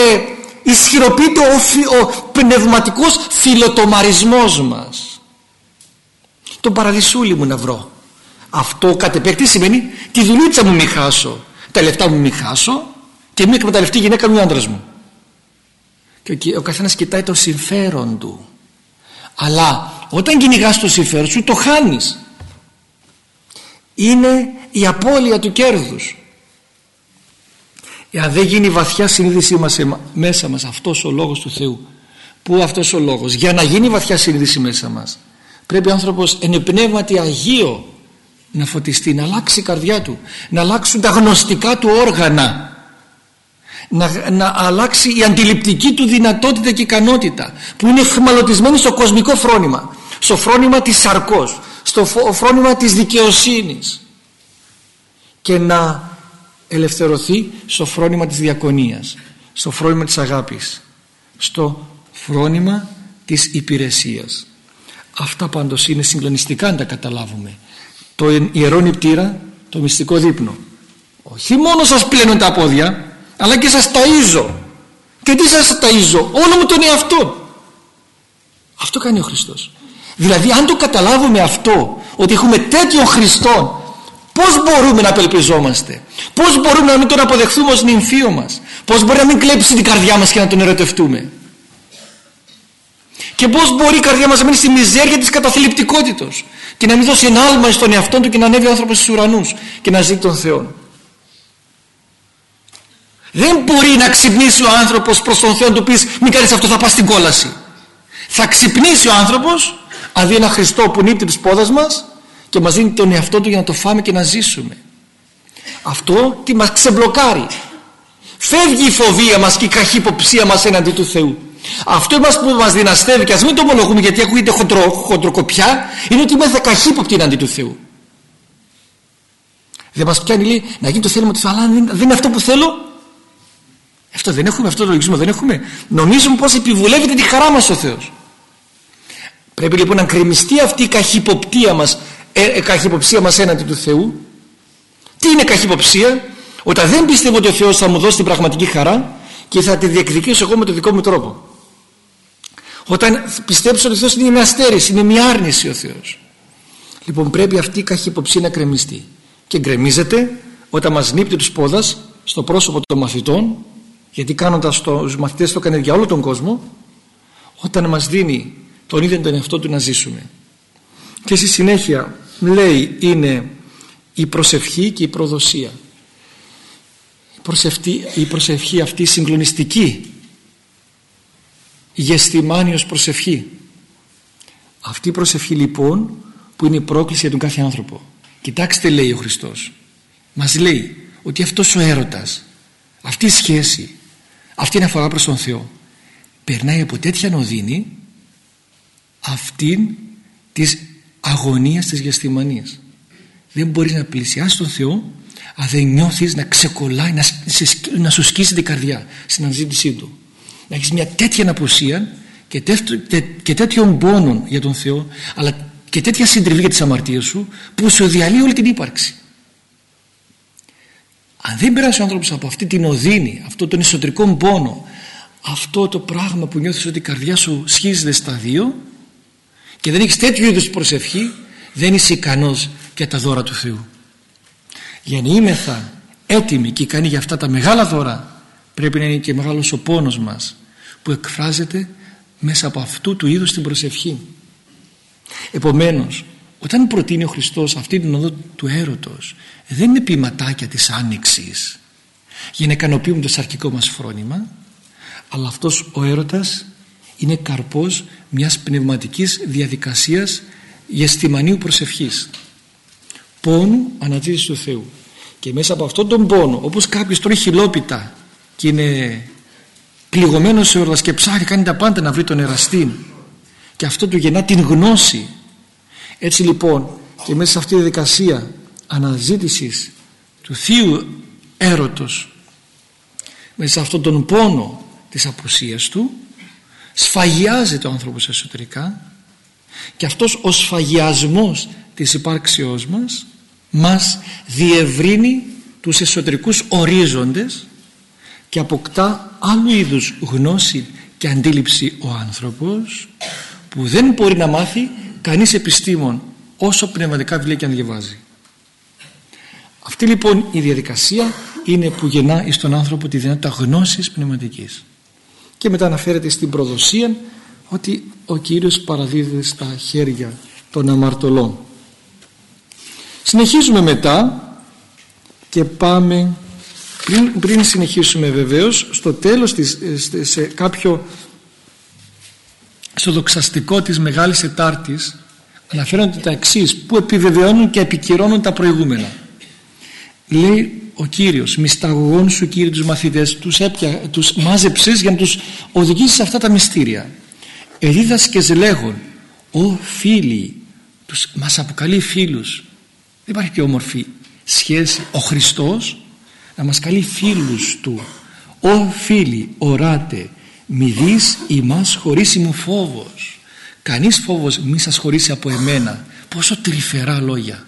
ισχυροποιείται ο, ο πνευματικός φιλοτομαρισμός μας. Τον παραδεισούλη μου να βρω. Αυτό κατ' επέκτη σημαίνει τη δουλίτσα μου μη χάσω τα λεφτά μου μη χάσω και μη εκμεταλλευτεί η γυναίκα μου άντρας μου και ο καθένας κοιτάει το συμφέρον του. Αλλά όταν κυνηγάς το συμφέρον σου το χάνεις. Είναι η απώλεια του κέρδους. Εάν δεν γίνει βαθιά συνείδησή μας μέσα μας αυτός ο λόγος του Θεού που αυτός ο λόγος; Για να γίνει βαθιά συνείδηση μέσα μας πρέπει ο άνθρωπος εν πνεύματι Αγίο να φωτιστεί, να αλλάξει η καρδιά του να αλλάξουν τα γνωστικά του όργανα να, να αλλάξει η αντιληπτική του δυνατότητα και ικανότητα που είναι χμαλωτισμένη στο κοσμικό φρόνημα. Στο φρόνημα της σαρκός στο φρόνημα της δικαιοσύνης. Και να ελευθερωθεί στο φρόνημα της διακονίας στο φρόνημα της αγάπης στο φρόνημα της υπηρεσίας. Αυτά πάντως είναι συγκλονιστικά να τα καταλάβουμε. Το ιερό νηπτήρα το μυστικό δείπνο. Όχι μόνο σας πλένουν τα πόδια αλλά και σας ταΐζω. Και τι σας ταΐζω; Όλο μου τον εαυτό. Αυτό κάνει ο Χριστός. Δηλαδή αν το καταλάβουμε αυτό ότι έχουμε τέτοιο Χριστό πως μπορούμε να απελπιζόμαστε πως μπορούμε να μην τον αποδεχθούμε ως νυμφίο μας; Πως μπορεί να μην κλέψει την καρδιά μας και να τον ερωτευτούμε; Και πως μπορεί η καρδιά μας να μείνει στη μιζέρια της καταθλιπτικότητος και να μην δώσει ένα άλμα στον εαυτό του και να ανέβει ο άνθρωπος στους ουρανούς και να ζει τον Θεό δεν μπορεί να ξυπνήσει ο άνθρωπος προς τον Θεό να του πεις μην κάνεις αυτό θα πας στην κόλαση θα ξυπνήσει ο άνθρωπος αν δει ένα Χριστό που νύπτει τους πόδας μας και μας δίνει τον εαυτό του για να το φάμε και να ζήσουμε. Αυτό τι μας ξεμπλοκάρει. Φεύγει η φοβία μας και η καχυποψία μας έναντι του Θεού. Αυτό μας που μας δυναστεύει και ας μην το ομολογούμε γιατί ακούγεται χοντρο, χοντροκοπιά είναι ότι είμαστε καχύποπτοι εναντί του Θεού. Δεν μας πιάνει λέει να γίνει το θέλημα του Θεού. Αλλά δεν είναι αυτό που θέλω αυτό δεν έχουμε, αυτό το λογισμό δεν έχουμε. Νομίζουμε πως επιβουλεύεται τη χαρά μας ο Θεός. Πρέπει λοιπόν να κρεμιστεί αυτή η καχυποψία μας, ε, ε, καχυποψία μας έναντι του Θεού. Τι είναι καχυποψία; Όταν δεν πιστεύω ότι ο Θεός θα μου δώσει την πραγματική χαρά και θα τη διεκδικήσω εγώ με τον δικό μου τρόπο. Όταν πιστέψω ότι ο Θεός είναι μια αστέρηση, είναι μια άρνηση ο Θεός. Λοιπόν πρέπει αυτή η καχυποψία να κρεμιστεί. και γκρεμίζεται όταν μας νύπτει τους πόδας στο πρόσωπο των μαθητών γιατί κάνοντας τους μαθητές το έκανε για όλο τον κόσμο όταν μας δίνει τον ίδιο τον εαυτό του να ζήσουμε. Και στη συνέχεια λέει είναι η προσευχή και η προδοσία. Η προσευχή, η προσευχή αυτή συγκλονιστική γεστημάνιος προσευχή. Αυτή η προσευχή λοιπόν που είναι η πρόκληση για τον κάθε άνθρωπο. Κοιτάξτε λέει ο Χριστός μας λέει ότι αυτός ο έρωτας αυτή η σχέση αυτή η αφορά προς τον Θεό. Περνάει από τέτοια οδύνη αυτήν της αγωνίας της γεστημανίας δεν μπορείς να πλησιάσεις τον Θεό αν δεν νιώθεις να ξεκολλάει να, να σου σκίσει την καρδιά στην αναζήτησή Του. Να έχεις μια τέτοια απουσία και, και τέτοιον πόνο για τον Θεό αλλά και τέτοια συντριβή για τις αμαρτίες σου που σου διαλύει όλη την ύπαρξη αν δεν περάσει ο άνθρωπος από αυτή την οδύνη αυτό τον εσωτερικό πόνο αυτό το πράγμα που νιώθεις ότι η καρδιά σου σχίζεται στα δύο και δεν έχεις τέτοιου είδους προσευχή δεν είσαι ικανός για τα δώρα του Θεού. Για να είμεθα έτοιμοι και ικανοί για αυτά τα μεγάλα δώρα πρέπει να είναι και μεγάλος ο πόνος μας που εκφράζεται μέσα από αυτού του είδους την προσευχή. Επομένως όταν προτείνει ο Χριστός αυτή την οδό του έρωτος δεν είναι ποιηματάκια της άνοιξης. Για να ικανοποιούμε το σαρκικό μας φρόνημα αλλά αυτός ο έρωτας είναι καρπός μιας πνευματικής διαδικασίας γεστημανίου προσευχής. Πόνου αναζήτηση του Θεού. Και μέσα από αυτόν τον πόνο όπως κάποιος τρώει χιλόπιτα και είναι πληγωμένος σε όρλας και ψάχνει κάνει τα πάντα να βρει τον εραστή και αυτό του γεννά την γνώση. Έτσι λοιπόν και μέσα σε αυτή τη διαδικασία αναζήτησης του θείου έρωτος μέσα σε αυτόν τον πόνο της απουσίας του σφαγιάζεται ο άνθρωπος εσωτερικά και αυτός ο σφαγιασμός της υπάρξεώς μας μας διευρύνει τους εσωτερικούς ορίζοντες και αποκτά άλλου είδους γνώση και αντίληψη ο άνθρωπος που δεν μπορεί να μάθει κανείς επιστήμον όσο πνευματικά βιβλία και αν διαβάζει. Αυτή λοιπόν η διαδικασία είναι που γεννά στον άνθρωπο τη δυνατότητα γνώσης πνευματικής. Και μετά αναφέρεται στην προδοσία ότι ο Κύριος παραδίδεται στα χέρια των αμαρτωλών. Συνεχίζουμε μετά και πάμε πριν, πριν συνεχίσουμε βεβαίως στο τέλος της, σε κάποιο στο δοξαστικό της Μεγάλης Ετάρτης αναφέρονται τα εξής που επιβεβαιώνουν και επικυρώνουν τα προηγούμενα λέει ο Κύριος μυσταγωγών σου Κύριε τους μαθητές τους, έπια, τους μάζεψες για να τους οδηγήσεις σε αυτά τα μυστήρια. Εδίδασκες λέγον ο φίλοι τους, μας αποκαλεί φίλους δεν υπάρχει πιο όμορφη σχέση. Ο Χριστός να μας καλεί φίλους του. «Ω φίλοι οράτε μη δεις ημάς χωρίσιμο φόβος. Κανείς φόβος μη σας χωρίσει από εμένα πόσο τρυφερά λόγια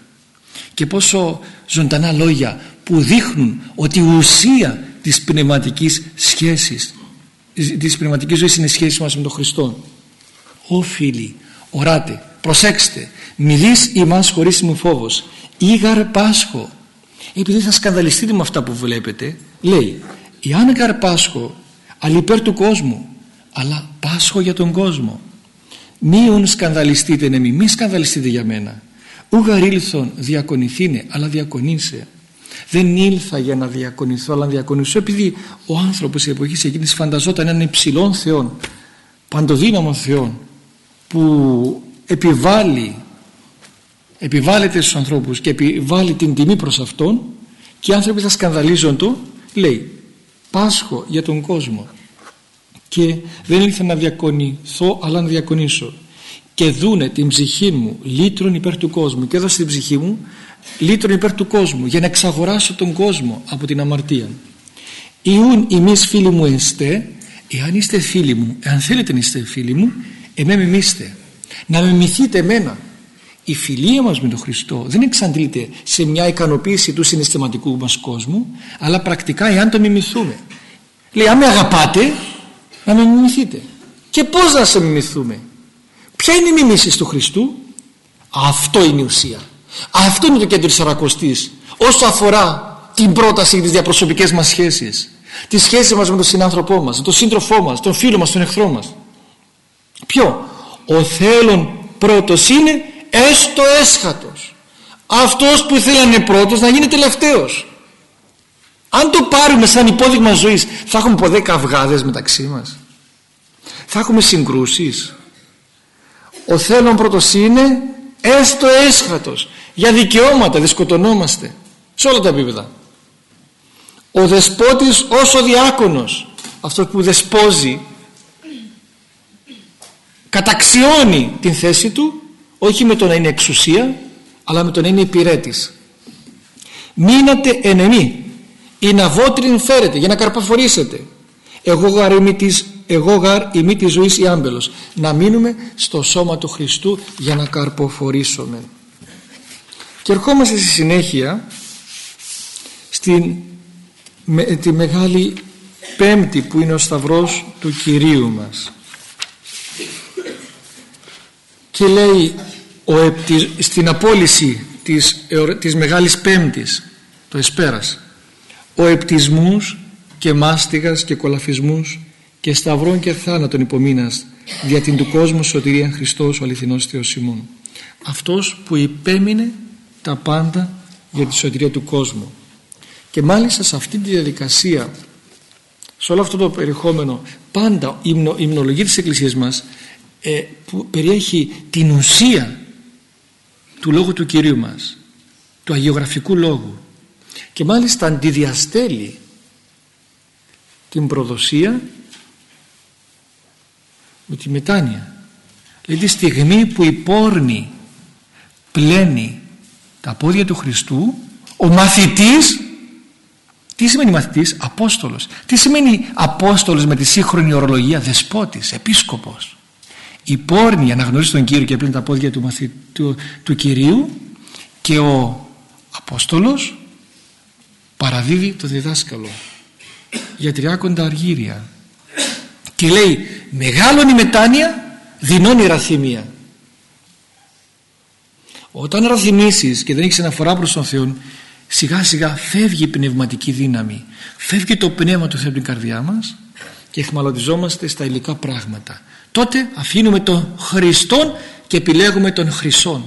και πόσο ζωντανά λόγια που δείχνουν ότι η ουσία της πνευματικής σχέσης της πνευματικής ζωής είναι η σχέση μας με τον Χριστό. «Ω φίλοι οράτε προσέξτε μη δεις ημάς χωρίσιμο φόβος. Ήγαρ πάσχο. Επειδή θα σκανδαλιστείτε με αυτά που βλέπετε λέει εάν καρπάσχω αλλά υπέρ του κόσμου αλλά πάσχω για τον κόσμο μείον σκανδαλιστείτε ναι μη, μη σκανδαλιστείτε για μένα ούγαρ ήλθον διακονηθήνε αλλά διακονήσε δεν ήλθα για να διακονηθώ αλλά να διακονηθώ επειδή ο άνθρωπος της εποχής εκείνης φανταζόταν έναν υψηλόν Θεόν παντοδύναμο Θεόν που επιβάλλει επιβάλλεται στους ανθρώπους και επιβάλλει την τιμή προς Αυτόν και οι άνθρωποι θα σκανδαλίζουν το λέει πάσχω για τον κόσμο και δεν ήρθα να διακονηθώ αλλά να διακονήσω και δούνε την ψυχή μου λύτρων υπέρ του κόσμου. Και έδωσε την ψυχή μου λύτρων υπέρ του κόσμου για να εξαγοράσω τον κόσμο από την αμαρτία. Ιούν εμείς φίλοι μου εστέ εάν είστε φίλοι μου εάν θέλετε να είστε φίλοι μου εμέ μιμήστε. Να μιμηθείτε εμένα. Η φιλία μας με τον Χριστό δεν εξαντλείται σε μια ικανοποίηση του συναισθηματικού μας κόσμου αλλά πρακτικά εάν το μιμηθούμε. Λέει αν με αγαπάτε να με μιμηθείτε και πως να σε μιμηθούμε ποια είναι η μιμήση του Χριστού; Αυτό είναι η ουσία. Αυτό είναι το κέντρο της Αρακοστής όσο αφορά την πρόταση για τις διαπροσωπικές μας σχέσεις τη σχέση μας με τον συνάνθρωπό μας, τον σύντροφό μας, τον φίλο μας, τον εχθρό μας. Ποιο; Ο θέλων πρώτος είναι έστω έσχατος. Αυτός που θέλει να είναι πρώτος να γίνει τελευταίος. Αν το πάρουμε σαν υπόδειγμα ζωής θα έχουμε από δέκα αυγάδες μεταξύ μας. Θα έχουμε συγκρούσεις ο θέλων πρώτος είναι έστω έσχατος. Για δικαιώματα δεν σκοτωνόμαστε σε όλα τα επίπεδα. Ο δεσπότης όσο διάκονος αυτός που δεσπόζει καταξιώνει την θέση του όχι με το να είναι εξουσία αλλά με το να είναι υπηρέτης. Μείνατε εν εμή ή να βότριν φέρετε για να καρπαφορήσετε εγώ γαρ ημί της, εγώ γαρ ημί της ζωής ή άμπελος. Να μείνουμε στο σώμα του Χριστού για να καρποφορήσουμε. Και ερχόμαστε στη συνέχεια στην με, τη μεγάλη πέμπτη που είναι ο Σταυρός του Κυρίου μας. Και λέει ο, στην απόλυση της, της Μεγάλης Πέμπτης το Εσπέρας ο επτισμούς και μάστιγας και κολαφισμούς και σταυρών και θάνατον υπομείνας δια την του κόσμου σωτηρία Χριστός ο αληθινός Θεός ημών. Αυτός που υπέμεινε τα πάντα για τη σωτηρία του κόσμου. Και μάλιστα σε αυτή τη διαδικασία σε όλο αυτό το περιεχόμενο πάντα η υμνολογία της Εκκλησίας μας ε, που περιέχει την ουσία του λόγου του Κυρίου μας του αγιογραφικού λόγου. Και μάλιστα αντιδιαστέλει την προδοσία με τη μετάνοια δηλαδή τη στιγμή που η πόρνη πλένει τα πόδια του Χριστού ο μαθητής τι σημαίνει μαθητής, Απόστολος. Τι σημαίνει Απόστολος με τη σύγχρονη ορολογία, Δεσπότης, Επίσκοπος. Η πόρνη αναγνωρίζει τον Κύριο και πλύνει τα πόδια του, του, του Κυρίου και ο Απόστολος παραδίδει το διδάσκαλο για τριάκοντα αργύρια και λέει μεγάλον η μετάνοια δεινώνει η ραθυμία όταν ραθυμίσεις και δεν έχεις αναφορά προς τον Θεό σιγά σιγά φεύγει η πνευματική δύναμη. Φεύγει το πνεύμα του Θεού από την καρδιά μας και εχμαλωτιζόμαστε στα υλικά πράγματα. Τότε αφήνουμε τον Χριστόν και επιλέγουμε τον Χρυσόν.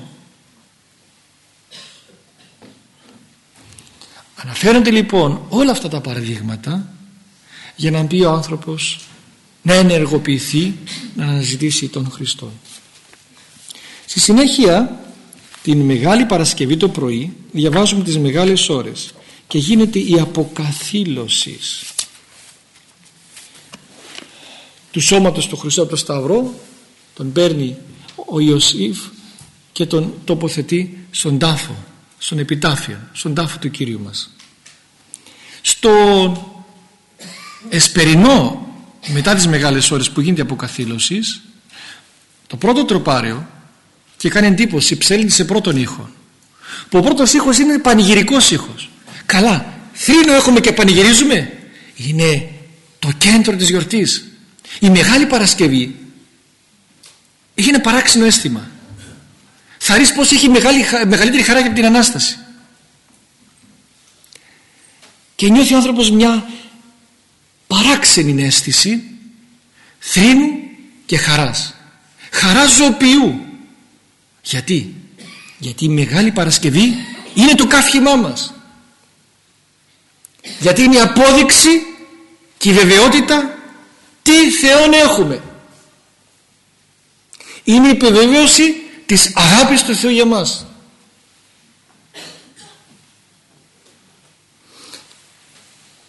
Αναφέρονται λοιπόν όλα αυτά τα παραδείγματα για να μπει ο άνθρωπος να ενεργοποιηθεί να αναζητήσει τον Χριστό. Στη συνέχεια την Μεγάλη Παρασκευή το πρωί διαβάζουμε τις μεγάλες ώρες και γίνεται η αποκαθήλωση του σώματος του Χριστού από το Σταυρό τον παίρνει ο Ιωσήφ και τον τοποθετεί στον τάφο στον επιτάφιο στον τάφο του Κύριου μας. Στον εσπερινό μετά τις μεγάλες ώρες που γίνεται η αποκαθήλωση το πρώτο τροπάριο και κάνει εντύπωση ψέλνει σε πρώτον ήχο. Που ο πρώτος ήχος είναι πανηγυρικός ήχος. Καλά θρήνο έχουμε και πανηγυρίζουμε. Είναι το κέντρο της γιορτής. Η Μεγάλη Παρασκευή έχει ένα παράξενο αίσθημα. Θα ρίξει πως έχει μεγάλη, μεγαλύτερη χαρά από την Ανάσταση. Και νιώθει ο άνθρωπος μια παράξενη αίσθηση θρήνου και χαράς. Χαράς ζωοποιού. Γιατί; Γιατί η Μεγάλη Παρασκευή είναι το καύχημά μας. Γιατί είναι η απόδειξη και η βεβαιότητα τι Θεόν έχουμε. Είναι η επιβεβαίωση της αγάπης του Θεού για μας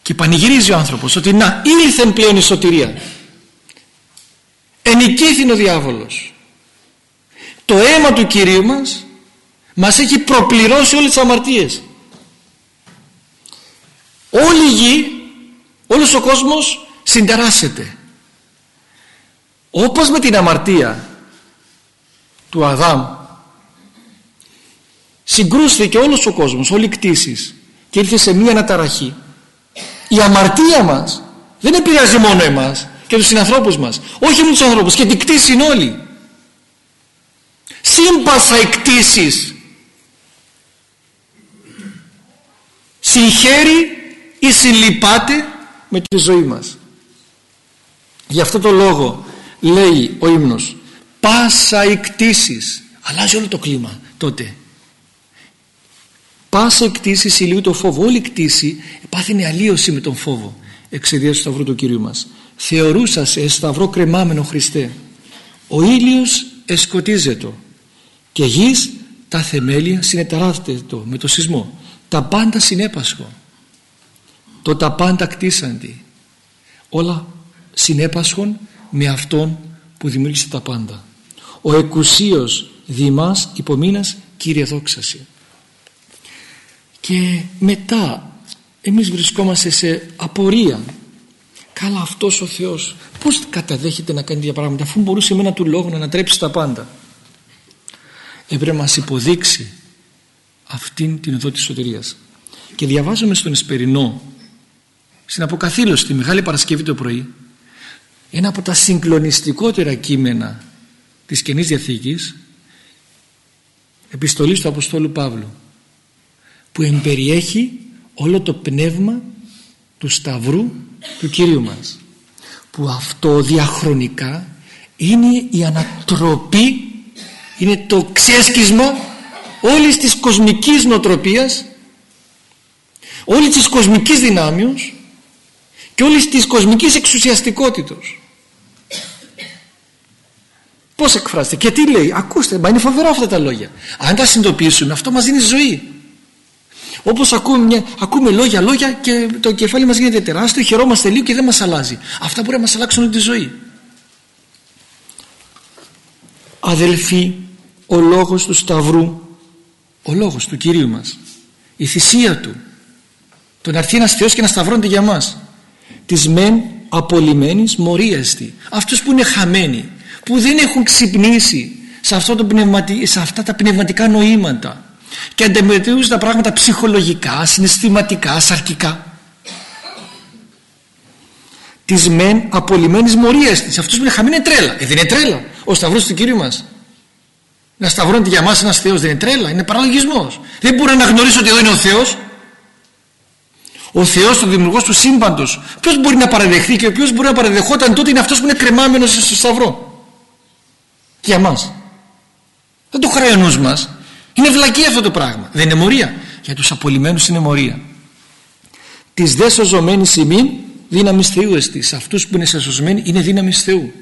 και πανηγυρίζει ο άνθρωπος ότι να ήλθεν πλέον η σωτηρία. Ενικήθην ο διάβολος. Το αίμα του Κυρίου μας μας έχει προπληρώσει όλες τις αμαρτίες. Όλη η γη όλος ο κόσμος συντεράσσεται όπως με την αμαρτία του Αδάμ συγκρούστηκε όλος ο κόσμος όλοι οι κτήσεις και ήρθε σε μία αναταραχή η αμαρτία μας δεν επηρεάζει μόνο εμάς και τους συνανθρώπους μας όχι μόνο τους ανθρώπους και την κτήση είναι όλοι. Σύμπασα εκτίσεις. Συγχαίρει ή συλλυπάται με τη ζωή μας. Γι' αυτό το λόγο λέει ο ύμνος πάσα η κτήσεις αλλάζει όλο το κλίμα τότε πάσα η κτήσεις ηλίου το φόβο. Όλη η κτήση πάθαινε αλλίωση με τον φόβο. Εξαιτίας του σταυρού του Κυρίου μας. Θεωρούσασε σταυρό κρεμάμενο Χριστέ. Ο ήλιος εσκοτίζεται και γης τα θεμέλια συνεταράζεται με το σεισμό. Τα πάντα συνέπασχο. Το τα πάντα κτίσαντι. Όλα συνέπασχον με αυτόν που δημιούργησε τα πάντα. Ο εκουσίος δημάς υπομείνας Κύριε δόξαση και μετά εμείς βρισκόμαστε σε απορία. Καλά αυτός ο Θεός πως καταδέχεται να κάνει τέτοια πράγματα αφού μπορούσε με ένα του λόγου να ανατρέψει τα πάντα. Έπρεπε να μας υποδείξει αυτήν την οδό της σωτηρίας. Και διαβάζουμε στον Εσπερινό στην Αποκαθήλωση τη Μεγάλη Παρασκευή το πρωί ένα από τα συγκλονιστικότερα κείμενα της Καινής Διαθήκης επιστολής του Αποστόλου Παύλου που εμπεριέχει όλο το πνεύμα του Σταυρού του Κυρίου μας. Που αυτό διαχρονικά είναι η ανατροπή είναι το ξέσκισμα όλης της κοσμικής νοοτροπίας όλης της κοσμικής δυνάμεως και όλης της κοσμικής εξουσιαστικότητος. Πώς εκφράζεται και τι λέει. Ακούστε μα είναι φοβερά αυτά τα λόγια. Αν τα συνειδητοποιήσουμε αυτό μας δίνει ζωή όπως ακούμε, ακούμε λόγια λόγια και το κεφάλι μας γίνεται τεράστιο χαιρόμαστε λίγο και δεν μας αλλάζει. Αυτά μπορεί να μας αλλάξουν όλη τη ζωή. Αδελφοί ο λόγος του Σταυρού ο λόγος του Κυρίου μας η θυσία Του το να έρθει ένας Θεός και να σταυρώνεται για μας της μεν απολυμένης μορίαστη αυτούς που είναι χαμένοι που δεν έχουν ξυπνήσει σε, αυτό το σε αυτά τα πνευματικά νοήματα και αντιμετωπίζουν τα πράγματα ψυχολογικά, συναισθηματικά, σαρκικά. Της μεν απολυμένης μορίαστη της. Αυτούς που είναι χαμένοι είναι τρέλα. Ε, δεν είναι τρέλα. Ο σταυρός του Κύριου μας. Να σταυρώνεται για μας ένας Θεός δεν είναι τρέλα. Είναι παραλογισμός. Δεν μπορεί να γνωρίσει ότι εδώ είναι ο Θεός. Ο Θεός ο δημιουργός του σύμπαντος. Ποιος μπορεί να παραδεχθεί και ποιος μπορεί να παραδεχόταν τότε είναι αυτός που είναι κρεμάμενος στο σταυρό. Για μας. Δεν το χρέει ο νους μας είναι βλακή αυτό το πράγμα. Δεν είναι μορία. Για τους απολυμμένους είναι μορία. Της δε σωζωμένης ημίν δύναμης Θεού εστίς. Σε αυτούς που είναι σωσμένοι είναι δύναμης Θεού.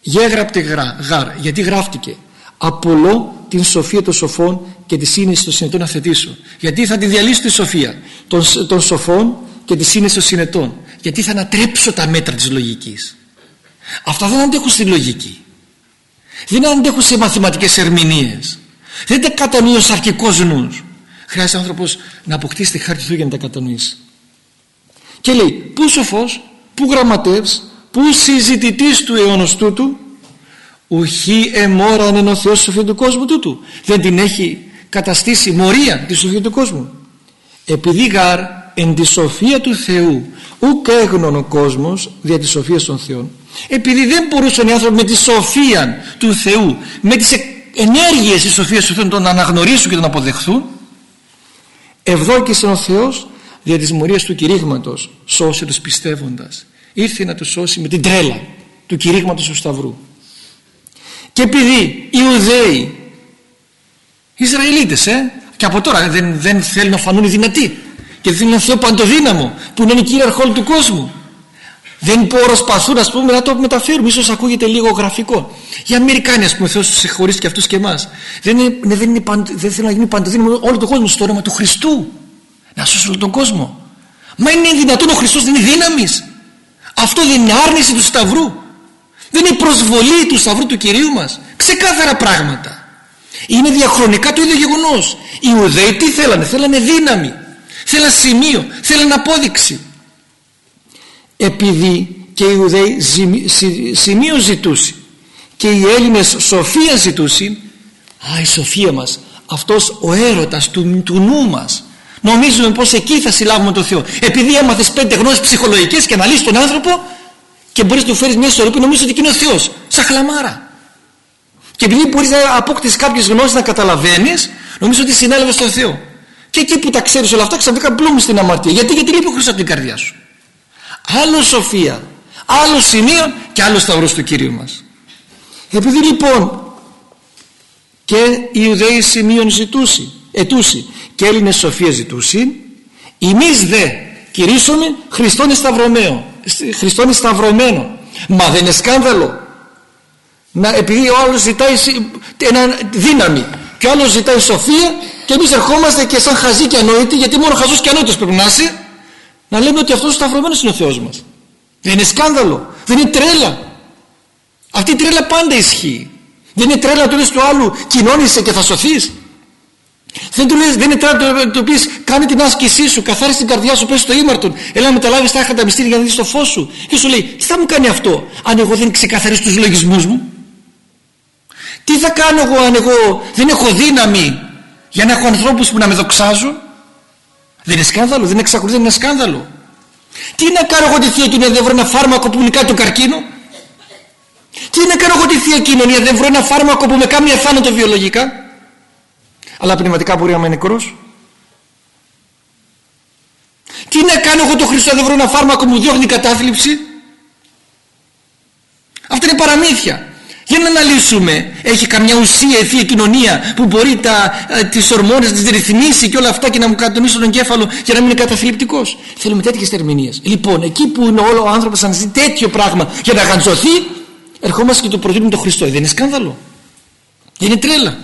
Γέγραπτε γάρ γιατί γράφτηκε. Απολώ την σοφία των σοφών και τη σύνεση των συνετών να θετήσω. Γιατί θα τη διαλύσω τη σοφία των, των σοφών και τη σύνεση των συνετών. Γιατί θα ανατρέψω τα μέτρα της λογικής. Αυτά δεν αντέχουν στη λογική. Δεν αντέχουν σε μαθηματικές ερμηνείες δεν τα κατανοεί ο σαρκικός νους χρειάζεται ο άνθρωπος να αποκτήσει τη χάρτη του για να τα κατανοήσει. Και λέει πού σοφός, πού γραμματεύς πού συζητητής του αιώνος τούτου; Ουχή εμόραν εν ο Θεός σοφία του κόσμου τούτου. Δεν την έχει καταστήσει μορία της σοφία του κόσμου. Επειδή γαρ εν τη σοφία του Θεού ουκ έγνων ο κόσμος δια της σοφίας των Θεών. Επειδή δεν μπορούσαν οι άνθρωποι με τη σοφία του Θεού με τις ενέργειες της σοφίας του Θεού τον αναγνωρίσουν και τον αποδεχθούν ευδόκησε ο Θεός δια της μορίας του κηρύγματος σώσε τους πιστεύοντας. Ήρθε να τους σώσει με την τρέλα του κηρύγματος του Σταυρού. Και επειδή οι Ιουδαίοι Ισραηλίτες ε, και από τώρα δεν, δεν θέλουν να φανούν δυνατοί και δεν θέλουν ένα Θεό παντοδύναμο που είναι η κύρια όλου του κόσμου δεν προσπαθούν ας πούμε να το μεταφέρουν ίσως ακούγεται λίγο γραφικό. Οι Αμερικάνοι ας πούμε Θεός τους συγχωρήσει και αυτούς και εμάς. Δεν, είναι, δεν, είναι, δεν θέλουν να γίνει παντοδύναμο όλο τον κόσμο στο όνομα του Χριστού. Να σώσουν όλο τον κόσμο. Μα είναι δυνατόν ο Χριστός δεν είναι δύναμης. Αυτό δεν είναι άρνηση του Σταυρού. Δεν είναι προσβολή του Σταυρού του Κυρίου μας. Ξεκάθαρα πράγματα. Είναι διαχρονικά το ίδιο γεγονός. Οι Ιουδαίοι τι θέλανε; Θέλανε δύναμη. Θέλανε σημείο. Θέλανε απόδειξη επειδή και οι Ιουδαίοι σημείο ζητούσαν και οι Έλληνες σοφία ζητούσαν α η σοφία μας αυτός ο έρωτας του, του νου μας νομίζουμε πως εκεί θα συλλάβουμε τον Θεό. Επειδή έμαθες πέντε γνώσεις ψυχολογικές και αναλύσεις τον άνθρωπο και μπορείς να του φέρεις μια ιστορία που νομίζεις ότι είναι ο Θεός σαν χλαμάρα. Και επειδή μπορείς να απόκτησεις κάποιες γνώσεις να καταλαβαίνεις νομίζω ότι συνέλαβες τον Θεό. Και εκεί που τα ξέρεις όλα αυτά ξαφνικά μπλούμε στην αμαρτία. Γιατί, γιατί λείπει ο Χριστός από την καρδιά σου άλλο σοφία άλλο σημείο και άλλο σταυρός του Κύριου μας. Επειδή λοιπόν και οι Ιουδαίοι σημείων ζητούσι, ετούσι και Έλληνες σοφία ζητούσι εμείς δε κηρύσσουμε Χριστόν σταυρωμένο Χριστόν σταυρωμένο μα δεν είναι σκάνδαλο να, επειδή ο άλλος ζητάει ένα δύναμη και ο άλλος ζητάει σοφία και εμείς ερχόμαστε και σαν χαζοί και ανόητοι γιατί μόνο χαζός και ανόητος πρέπει να είσαι να λέμε ότι αυτός ο σταυρωμένος είναι ο Θεός μας. Δεν είναι σκάνδαλο. Δεν είναι τρέλα. Αυτή η τρέλα πάντα ισχύει. Δεν είναι τρέλα του λες του άλλου κοινώνησε και θα σωθείς δεν, του λες, δεν είναι τρέλα το, το πεις κάνει την άσκησή σου καθάρισε την καρδιά σου πες στο ήμαρτον έλα να μεταλάβεις τα άχα τα μυστήρια για να δεις το φως σου και σου λέει τι θα μου κάνει αυτό αν εγώ δεν ξεκαθαρίσω τους λογισμούς μου; Τι θα κάνω εγώ αν εγώ δεν έχω δύναμη για να έχω ανθρώπους που να με δοξάζουν; Δεν είναι σκάνδαλο, δεν εξακολουθεί να είναι σκάνδαλο. Τι να κάνω εγώ τη θεία κοινωνία δεν βρω ένα φάρμακο που νικάει τον καρκίνο; Τι να κάνω εγώ τη θεία κοινωνία δεν βρω ένα φάρμακο που με κάνει αθάνατο βιολογικά; Αλλά πνευματικά μπορεί να είμαι νεκρός. Τι να κάνω εγώ το Χριστό δεν βρω ένα φάρμακο που μου διώχνει κατάθλιψη; Αυτά είναι παραμύθια. Για να αναλύσουμε, έχει καμιά ουσία η Θεία Κοινωνία που μπορεί τα, ε, τις ορμόνες να τις ρυθμίσει και όλα αυτά και να μου κατονίσει τον εγκέφαλο για να μην είναι καταθλιπτικός. Θέλουμε τέτοιες ερμηνείες. Λοιπόν, εκεί που είναι όλο ο άνθρωπος αναζητεί τέτοιο πράγμα για να γαντζωθεί, ερχόμαστε και το προτείνουμε το Χριστό. Δεν είναι σκάνδαλο. Δεν είναι τρέλα.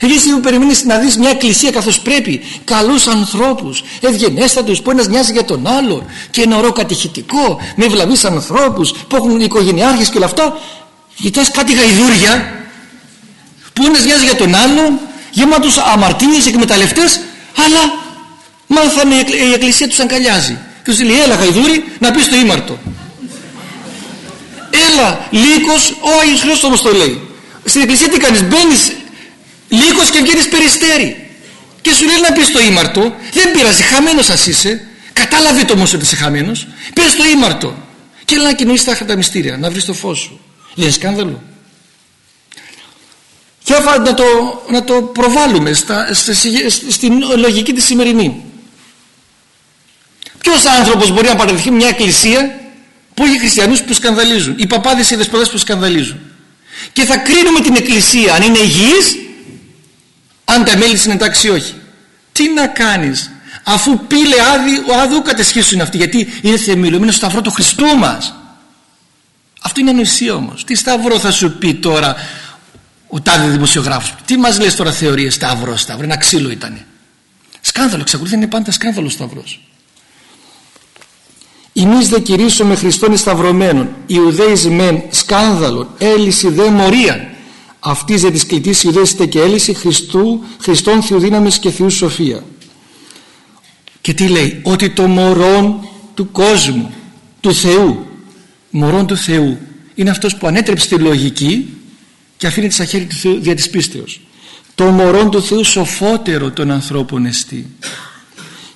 Εκεί που περιμένεις να δεις μια εκκλησία καθώς πρέπει, καλούς ανθρώπους, ευγενέστατους, που ένας νοιάζει για τον άλλο και ένα ωραίο κατηχητικό, με βλαβείς ανθρώπους που έχουν οικογενειάρχες και όλα αυτά, κοιτάς κάτι γαϊδούρια που ένας νοιάζει για τον άλλο, γεμάτους αμαρτίες και εκμεταλλευτές, αλλά μάθανε η εκκλησία τους αγκαλιάζει. Και τους λέει έλα γαϊδούρι να πεις το ήμαρτο. Έλα λύκος, ο Άγιος Χριστός το λέει. Στην εκκλησία τι κάνεις, μπαίνεις λίγος και βγαίνεις περιστέρι. Και σου λέει να πεις το ήμαρτο δεν πειράζει χαμένος ας είσαι κατάλαβε το όμως ότι είσαι χαμένος. Πες το ήμαρτο. Και έλα να κοινωνείς τα μυστήρια να βρεις το φως σου. Είναι σκάνδαλο. Και να το, να το προβάλλουμε στα, στα, στην λογική της σημερινή. Ποιος άνθρωπος μπορεί να παραδεχθεί μια εκκλησία που έχει χριστιανούς που σκανδαλίζουν οι παπάδες ή οι δεσποδές που σκανδαλίζουν. Και θα κρίνουμε την εκκλησία αν είναι υγιής αν τα μέλη στην εντάξει όχι. Τι να κάνεις αφού πήλε άδει ο άδου κατεσχήσου είναι αυτή γιατί είναι θεμελιωμένος στο σταυρό του Χριστού μας. Αυτό είναι ανοησία όμως. Τι σταυρό θα σου πει τώρα ο τάδε δημοσιογράφος; Τι μας λες τώρα θεωρίες σταυρό σταυρό ένα ξύλο ήτανε. Σκάνδαλο εξακολουθεί είναι πάντα σκάνδαλος σταυρός. Εμείς δε κηρύσσουμε Χριστόν σταυρωμένων Ιουδαίοι μεν σκάνδαλον έλυση δε μορία αυτής δε της κλητής ιδέστε και έλυση Χριστού, Χριστόν Θεοδύναμης και Θεού Σοφία. Και τι λέει ότι το μωρόν του κόσμου του Θεού μωρόν του Θεού είναι αυτός που ανέτρεψε τη λογική και αφήνει στα χέρια του Θεού δια της πίστεως. Το μωρόν του Θεού σοφότερο των ανθρώπων εστί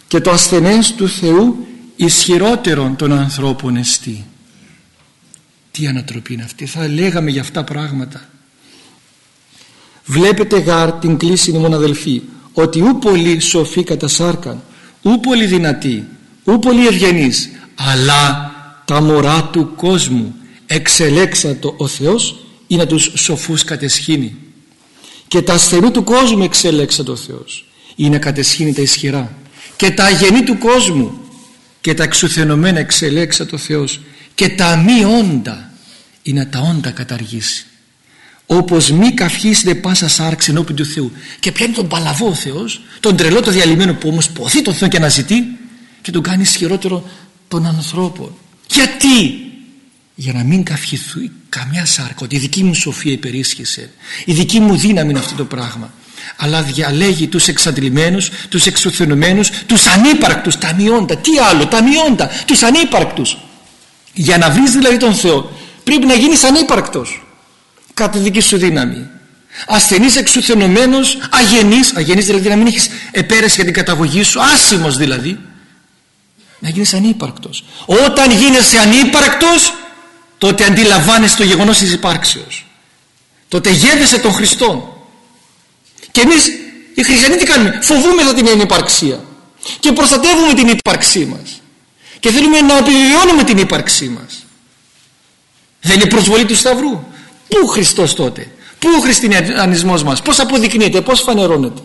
και το ασθενές του Θεού ισχυρότερον των ανθρώπων εστί. Τι ανατροπή είναι αυτή. Θα λέγαμε για αυτά πράγματα Βλέπετε γάρ την κλίση ημών αδελφοί ότι ου πολύ σοφή κατά σάρκαν, ου πολύ δυνατή, ου πολύ ευγενής, αλλά τα μωρά του κόσμου εξελέξατο ο Θεός ή να τους σοφούς κατεσχύνει. Και τα ασθενή του κόσμου εξελέξατο ο Θεός ή να κατεσχύνει τα ισχυρά. Και τα αγενή του κόσμου και τα εξουθενωμένα εξελέξατο ο Θεός και τα μη όντα ή να τα όντα καταργήσει όπως μη καυχήσετε πάσα σάρξη ενώπιν του Θεού. Και πιάνει τον παλαβό ο Θεός τον τρελό το διαλυμένο που όμως ποθεί τον Θεό και αναζητεί και τον κάνει ισχυρότερο των ανθρώπων. Γιατί; Για να μην καυχηθεί καμιά σάρκα ότι η δική μου σοφία υπερίσχυσε η δική μου δύναμη είναι αυτό το πράγμα. Αλλά διαλέγει τους εξαντλημένους τους εξουθενωμένους τους ανύπαρκτους τα μειόντα τι άλλο τα μειόντα τους ανύπαρκτους. Για να βρεις δηλαδή τον Θεό πρέπει να γίνεις ανύπαρκτος κατά δική σου δύναμη. Ασθενής εξουθενωμένος αγενής αγενής δηλαδή να μην έχεις επέρεση για την καταγωγή σου άσημος δηλαδή να γίνεις ανύπαρκτος. Όταν γίνεσαι ανύπαρκτος τότε αντιλαμβάνεσαι το γεγονός της υπάρξεως. Τότε γεύεσαι τον Χριστό και εμείς οι χριστιανοί τι κάνουμε; Φοβούμεθα την ενυπαρξία και προστατεύουμε την ύπαρξή μας. Και θέλουμε να επιβεβαιώνουμε την ύπαρξή μας. Δεν είναι προσβολή του Σταυρού πού ο Χριστός τότε; Πού ο χριστιανισμός μας; Πως αποδεικνύεται; Πως φανερώνεται;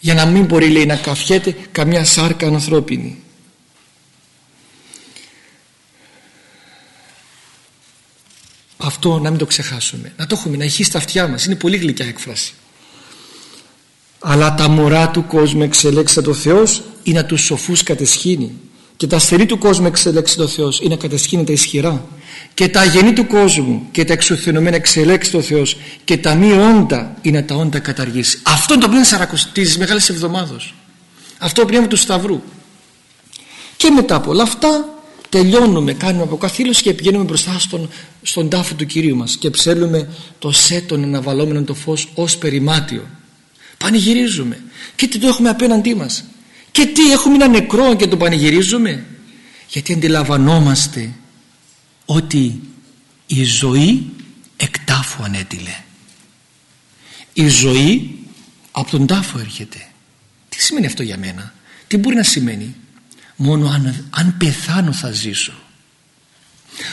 Για να μην μπορεί λέει να καφιέται καμιά σάρκα ανθρώπινη. Αυτό να μην το ξεχάσουμε. Να το έχουμε να ηχεί στα αυτιά μας. Είναι πολύ γλυκιά έκφραση. Αλλά τα μωρά του κόσμου εξελέξα το Θεός ή να τους σοφούς κατεσχύνει. Και τα αστερή του κόσμου εξελέξει το Θεός ή να κατεσχύνει τα ισχυρά και τα αγενή του κόσμου και τα εξουθενωμένα εξελέξεις το Θεός και τα μη όντα ή να τα όντα καταργήσει αυτό είναι το πνεύμα της Μεγάλης Εβδομάδος αυτό το πνεύμα του Σταυρού. Και μετά από όλα αυτά τελειώνουμε, κάνουμε αποκαθήλωση και πηγαίνουμε μπροστά στον, στον τάφο του Κυρίου μας και ψέλνουμε το σέτον αναβαλόμενο το φως ως περιμάτιο. Πανηγυρίζουμε. Και τι το έχουμε απέναντί μας. Και τι έχουμε ένα νεκρό και το πανηγυρίζουμε. Γιατί αντιλαμβανόμαστε ότι η ζωή εκ τάφου ανέτειλε. Η ζωή από τον τάφο έρχεται. Τι σημαίνει αυτό για μένα; Τι μπορεί να σημαίνει; Μόνο αν, αν πεθάνω θα ζήσω.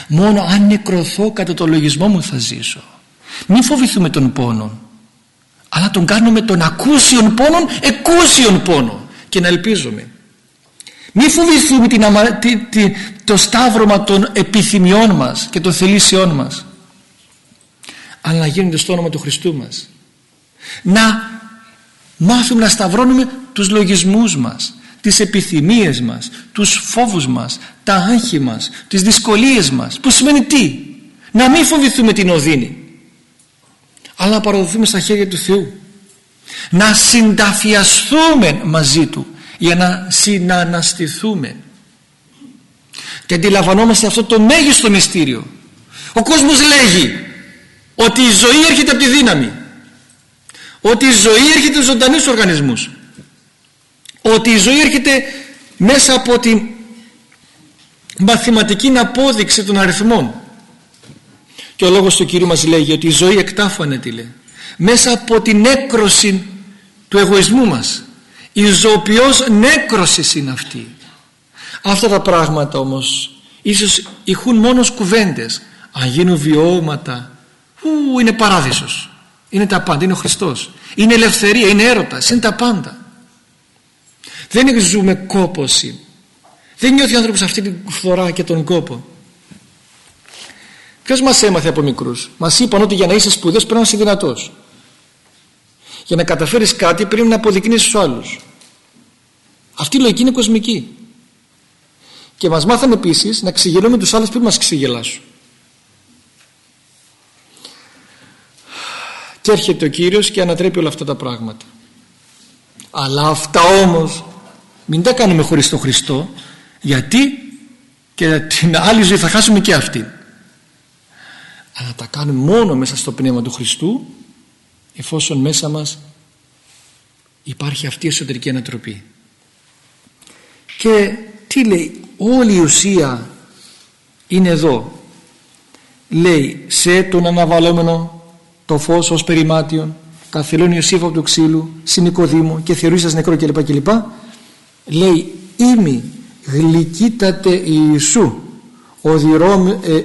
Μόνο αν νεκρωθώ κατά το λογισμό μου θα ζήσω. Μην φοβηθούμε τον πόνο αλλά τον κάνουμε τον ακούσιον πόνον εκούσιον πόνο και να ελπίζουμε μην φοβηθούμε την, την, το σταύρωμα των επιθυμιών μας και των θελήσεών μας αλλά να γίνονται στο όνομα του Χριστού μας. Να μάθουμε να σταυρώνουμε τους λογισμούς μας τις επιθυμίες μας τους φόβους μας τα άγχη μας τις δυσκολίες μας που σημαίνει τι; Να μην φοβηθούμε την οδύνη αλλά να παραδοθούμε στα χέρια του Θεού. Να συνταφιαστούμε μαζί Του για να συναναστηθούμε. Και αντιλαμβανόμαστε αυτό το μέγιστο μυστήριο. Ο κόσμος λέγει ότι η ζωή έρχεται από τη δύναμη. Ότι η ζωή έρχεται από ζωντανούς οργανισμούς. Ότι η ζωή έρχεται μέσα από τη μαθηματική απόδειξη των αριθμών. Και ο λόγος του Κύριου μας λέγει ότι η ζωή εκτάφου ανέτειλε μέσα από την έκρωση του εγωισμού μας η ζωοποιός νέκρωσης είναι αυτή. Αυτά τα πράγματα όμως ίσως ηχούν μόνο κουβέντες. Αν γίνουν βιώματα. Ου, είναι παράδεισος. Είναι τα πάντα, είναι ο Χριστός. Είναι ελευθερία, είναι έρωτας, είναι τα πάντα. Δεν ζούμε κόποση δεν νιώθει ο άνθρωπος αυτή την φθορά και τον κόπο. Ποιος μας έμαθε από μικρούς; Μας είπαν ότι για να είσαι σπουδαίος πρέπει να είσαι δυνατός για να καταφέρεις κάτι πρέπει να αποδεικνύεις στους άλλους. Αυτή η λογική είναι κοσμική. Και μας μάθανε επίσης να ξεγελούμε τους άλλους πριν μας ξεγελάσουν. Και έρχεται ο Κύριος και ανατρέπει όλα αυτά τα πράγματα. Αλλά αυτά όμως μην τα κάνουμε χωρίς τον Χριστό. Γιατί; Και την άλλη ζωή θα χάσουμε και αυτή αλλά τα κάνουμε μόνο μέσα στο πνεύμα του Χριστού εφόσον μέσα μας υπάρχει αυτή η εσωτερική ανατροπή. Και τι λέει όλη η ουσία είναι εδώ. Λέει σε τον αναβαλόμενο το φως ως περιμάτιον καθελών Ιωσήφ από του ξύλου συνικοδήμο και θεωρήσας νεκρό κλπ κλπ λέει «Ήμι γλυκύτατε Ιησού οδηρόμ, ε,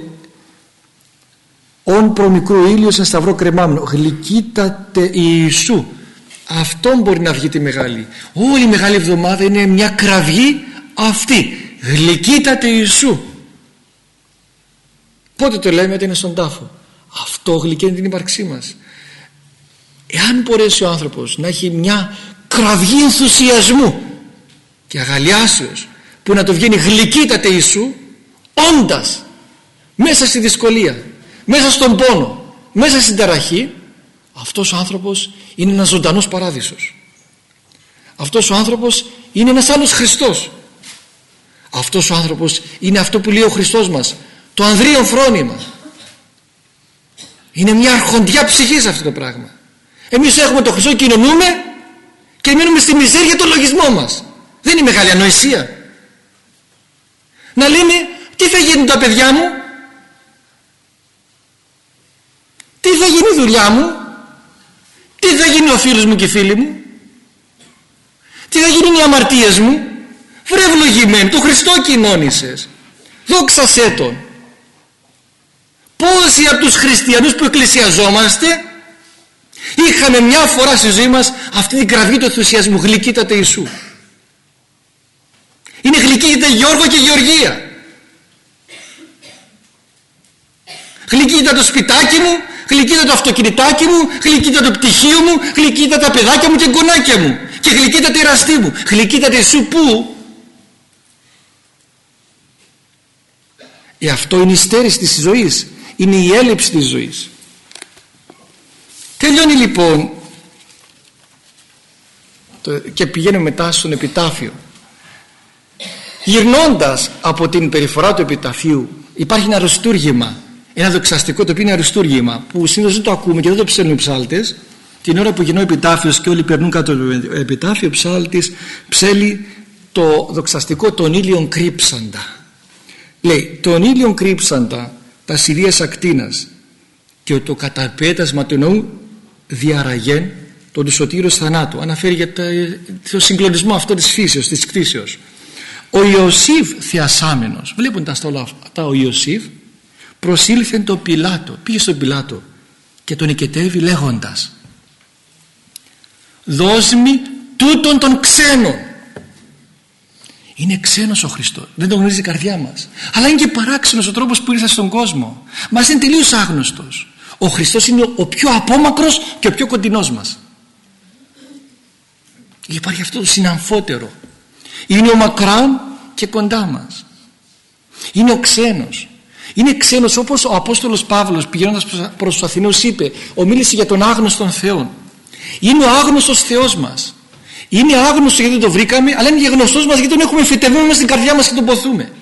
όν προμικρού ήλιος εν σταυρό κρεμάμενο γλυκύτατε Ιησού αυτό μπορεί να βγει τη μεγάλη. Όλη η μεγάλη εβδομάδα είναι μια κραυγή αυτή. Γλυκύτατε Ιησού πότε το λέμε ότι είναι στον τάφο. Αυτό γλυκαίνει την ύπαρξή μας. Εάν μπορέσει ο άνθρωπος να έχει μια κραυγή ενθουσιασμού και αγαλιάσεως που να το βγαίνει γλυκύτατε Ιησού όντας μέσα στη δυσκολία μέσα στον πόνο μέσα στην ταραχή αυτός ο άνθρωπος είναι ένας ζωντανός παράδεισος. Αυτός ο άνθρωπος είναι ένας άλλος Χριστός. Αυτός ο άνθρωπος είναι αυτό που λέει ο Χριστός μας το ανδρείο φρόνημα. Είναι μια αρχοντιά ψυχή σε αυτό το πράγμα. Εμείς έχουμε το Χριστό κοινωνούμε και μείνουμε στη μιζέρια των λογισμό μας. Δεν είναι μεγάλη ανοησία. Να λέμε τι θα γίνει τα παιδιά μου τι θα γίνει η δουλειά μου; Τι θα γίνει ο φίλος μου και οι φίλοι μου; Τι θα γίνουν οι αμαρτίες μου; Βρε ευλογημένη το Χριστό κοινώνησες. Δόξασέ τον. Πόσοι από τους χριστιανούς που εκκλησιαζόμαστε είχαμε μια φορά στη ζωή μας αυτή την κραυγή του ενθουσιασμού. Γλυκύτατε Ιησού. Είναι γλυκύτητα Γιώργο και Γεωργία. Γλυκύτητα το σπιτάκι μου γλυκύτητα το αυτοκινητάκι μου γλυκύτητα το πτυχίο μου γλυκύτητα τα παιδάκια μου και γκονάκια μου. Και γλυκύτητα τη ραστή μου γλυκύτητα Ιησού που. Ε, αυτό είναι η στέρηση της ζωής. Είναι η έλλειψη της ζωής. Τελειώνει λοιπόν και πηγαίνουμε μετά στον επιτάφιο. Γυρνώντας από την περιφορά του επιταφείου υπάρχει ένα αριστούργημα ένα δοξαστικό το οποίο είναι αριστούργημα που συνήθως δεν το ακούμε και δεν το ψέλνουν οι ψάλτες. Την ώρα που γινώ επιτάφιος και όλοι περνούν κάτω το επιτάφιο ο ψάλτης ψέλει το δοξαστικό των ήλιων κρύψαντα. Λέει τον ήλιον κρύψαντα τα σιδίας ακτίνας και το καταπέτασμα του ναού διαραγέν τον σωτήρος θανάτου αναφέρει για το συγκλονισμό αυτό της φύσεως, της κτήσεως ο Ιωσήφ θεασάμενος βλέποντας τα όλα αυτά ο Ιωσήφ προσήλθε τον Πιλάτο πήγε στον Πιλάτο και τον οικετεύει λέγοντας δώσ' μου τούτον των ξένων είναι ξένος ο Χριστός δεν τον γνωρίζει η καρδιά μας αλλά είναι και παράξενος ο τρόπος που ήρθε στον κόσμο. Μας είναι τελείως άγνωστος. Ο Χριστός είναι ο πιο απόμακρος και ο πιο κοντινός μας. Υπάρχει αυτό το συναμφότερο. Είναι ο μακράν και κοντά μας. Είναι ο ξένος είναι ξένος όπως ο Απόστολος Παύλος πηγαίνοντας προς τους Αθηναίους είπε ομίλησε για τον άγνωστον Θεό είναι ο άγνωστος Θεός μας. Είναι άγνωστος γιατί δεν το βρήκαμε αλλά είναι και γνωστός μας γιατί τον έχουμε φυτευμένο μέσα στην καρδιά μας και τον ποθούμε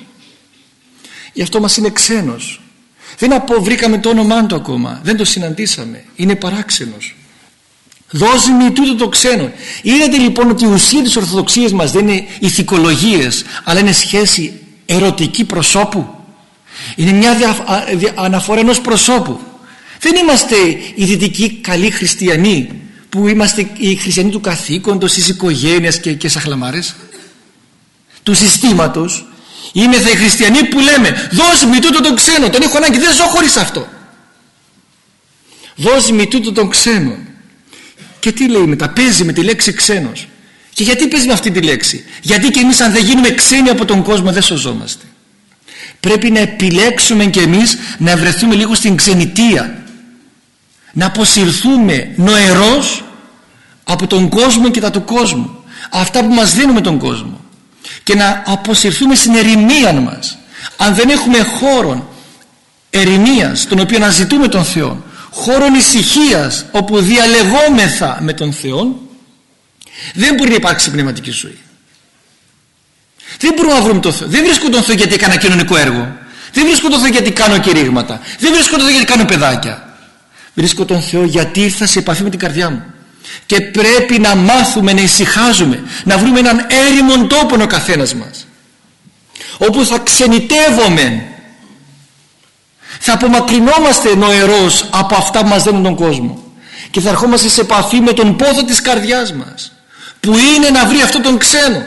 γι' αυτό μας είναι ξένος. Δεν αποβρήκαμε το όνομά του ακόμα. Δεν το συναντήσαμε. Είναι παράξενος. Δώσε μου τούτο το ξένο. Είδατε λοιπόν ότι η ουσία της Ορθοδοξίας μας δεν είναι ηθικολογίες αλλά είναι σχέση ερωτική προσώπου. Είναι μια αναφορά ενός προσώπου. Δεν είμαστε οι δυτικοί καλοί χριστιανοί που είμαστε οι χριστιανοί του καθήκοντος, της οικογένειας και, και σαχλαμάρες. Του συστήματος. Είμαι οι χριστιανοί που λέμε δώσε μου τούτο τον ξένο τον έχω ανάγκη δεν ζω χωρίς αυτό. Δώσε μου τούτο τον ξένο και τι λέει μετά παίζει με τη λέξη ξένος. Και γιατί παίζει με αυτή τη λέξη. Γιατί και εμείς αν δεν γίνουμε ξένοι από τον κόσμο δεν σωζόμαστε πρέπει να επιλέξουμε και εμείς να βρεθούμε λίγο στην ξενιτεία. Να αποσυρθούμε νοερός από τον κόσμο και τα του κόσμου. Αυτά που μας δίνουμε τον κόσμο. Και να αποσυρθούμε στην ερημία μας. Αν δεν έχουμε χώρο ερημίας τον οποίο να ζητούμε τον Θεό χώρο ησυχίας όπου διαλεγόμεθα με τον Θεό δεν μπορεί να υπάρξει πνευματική ζωή δεν μπορούμε να βρούμε τον Θεό. Δεν βρίσκω τον Θεό γιατί έκανα κοινωνικό έργο. Δεν βρίσκω τον Θεό γιατί κάνω κηρύγματα. Δεν βρίσκω τον Θεό γιατί κάνω παιδάκια. Βρίσκω τον Θεό γιατί ήρθα σε επαφή με την καρδιά μου. Και πρέπει να μάθουμε να ησυχάζουμε να βρούμε έναν έρημον τόπο ο καθένας μας όπου θα ξενιτεύομαι. Θα απομακρυνόμαστε νοερός από αυτά που μας δίνουν τον κόσμο. Και θα ερχόμαστε σε επαφή με τον πόθο της καρδιάς μας που είναι να βρει αυτό τον ξένο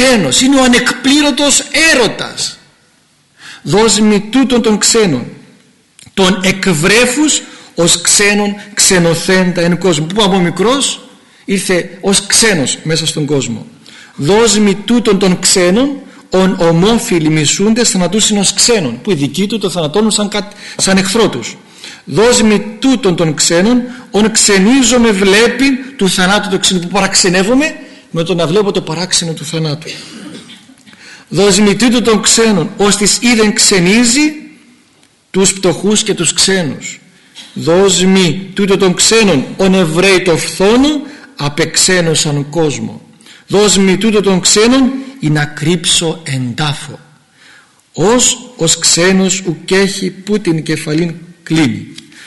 ξένος. Είναι ο ανεκπλήρωτος έρωτας. Δώσ' μη τούτον των ξένων τον εκβρέφους ως ξένον ξενοθέντα εν κόσμο που από μικρός ήρθε ως ξένος μέσα στον κόσμο. Δώσ' μη τούτον των ξένων ον ομόφιλοι μισούντες θανατούσιν ως ξένων που οι δικοί του το θανατώνουν σαν, σαν εχθρό τους δώσ' μη τούτον των ξένων ον ξενίζομαι βλέπει του θανάτου το ξένο που παραξενεύομαι με το να βλέπω το παράξενο του θανάτου. Δοσμητήτου των ξένων ως της είδεν ξενίζει τους πτωχούς και τους ξένους. Δόσμη τούτο των ξένων ον Εβραίοι το φθόνο απεξένωσαν κόσμο. Δόσμη τούτο των ξένων ή να κρύψω εντάφο ως ως ξένος ουκέχει που την κεφαλήν κλείνει.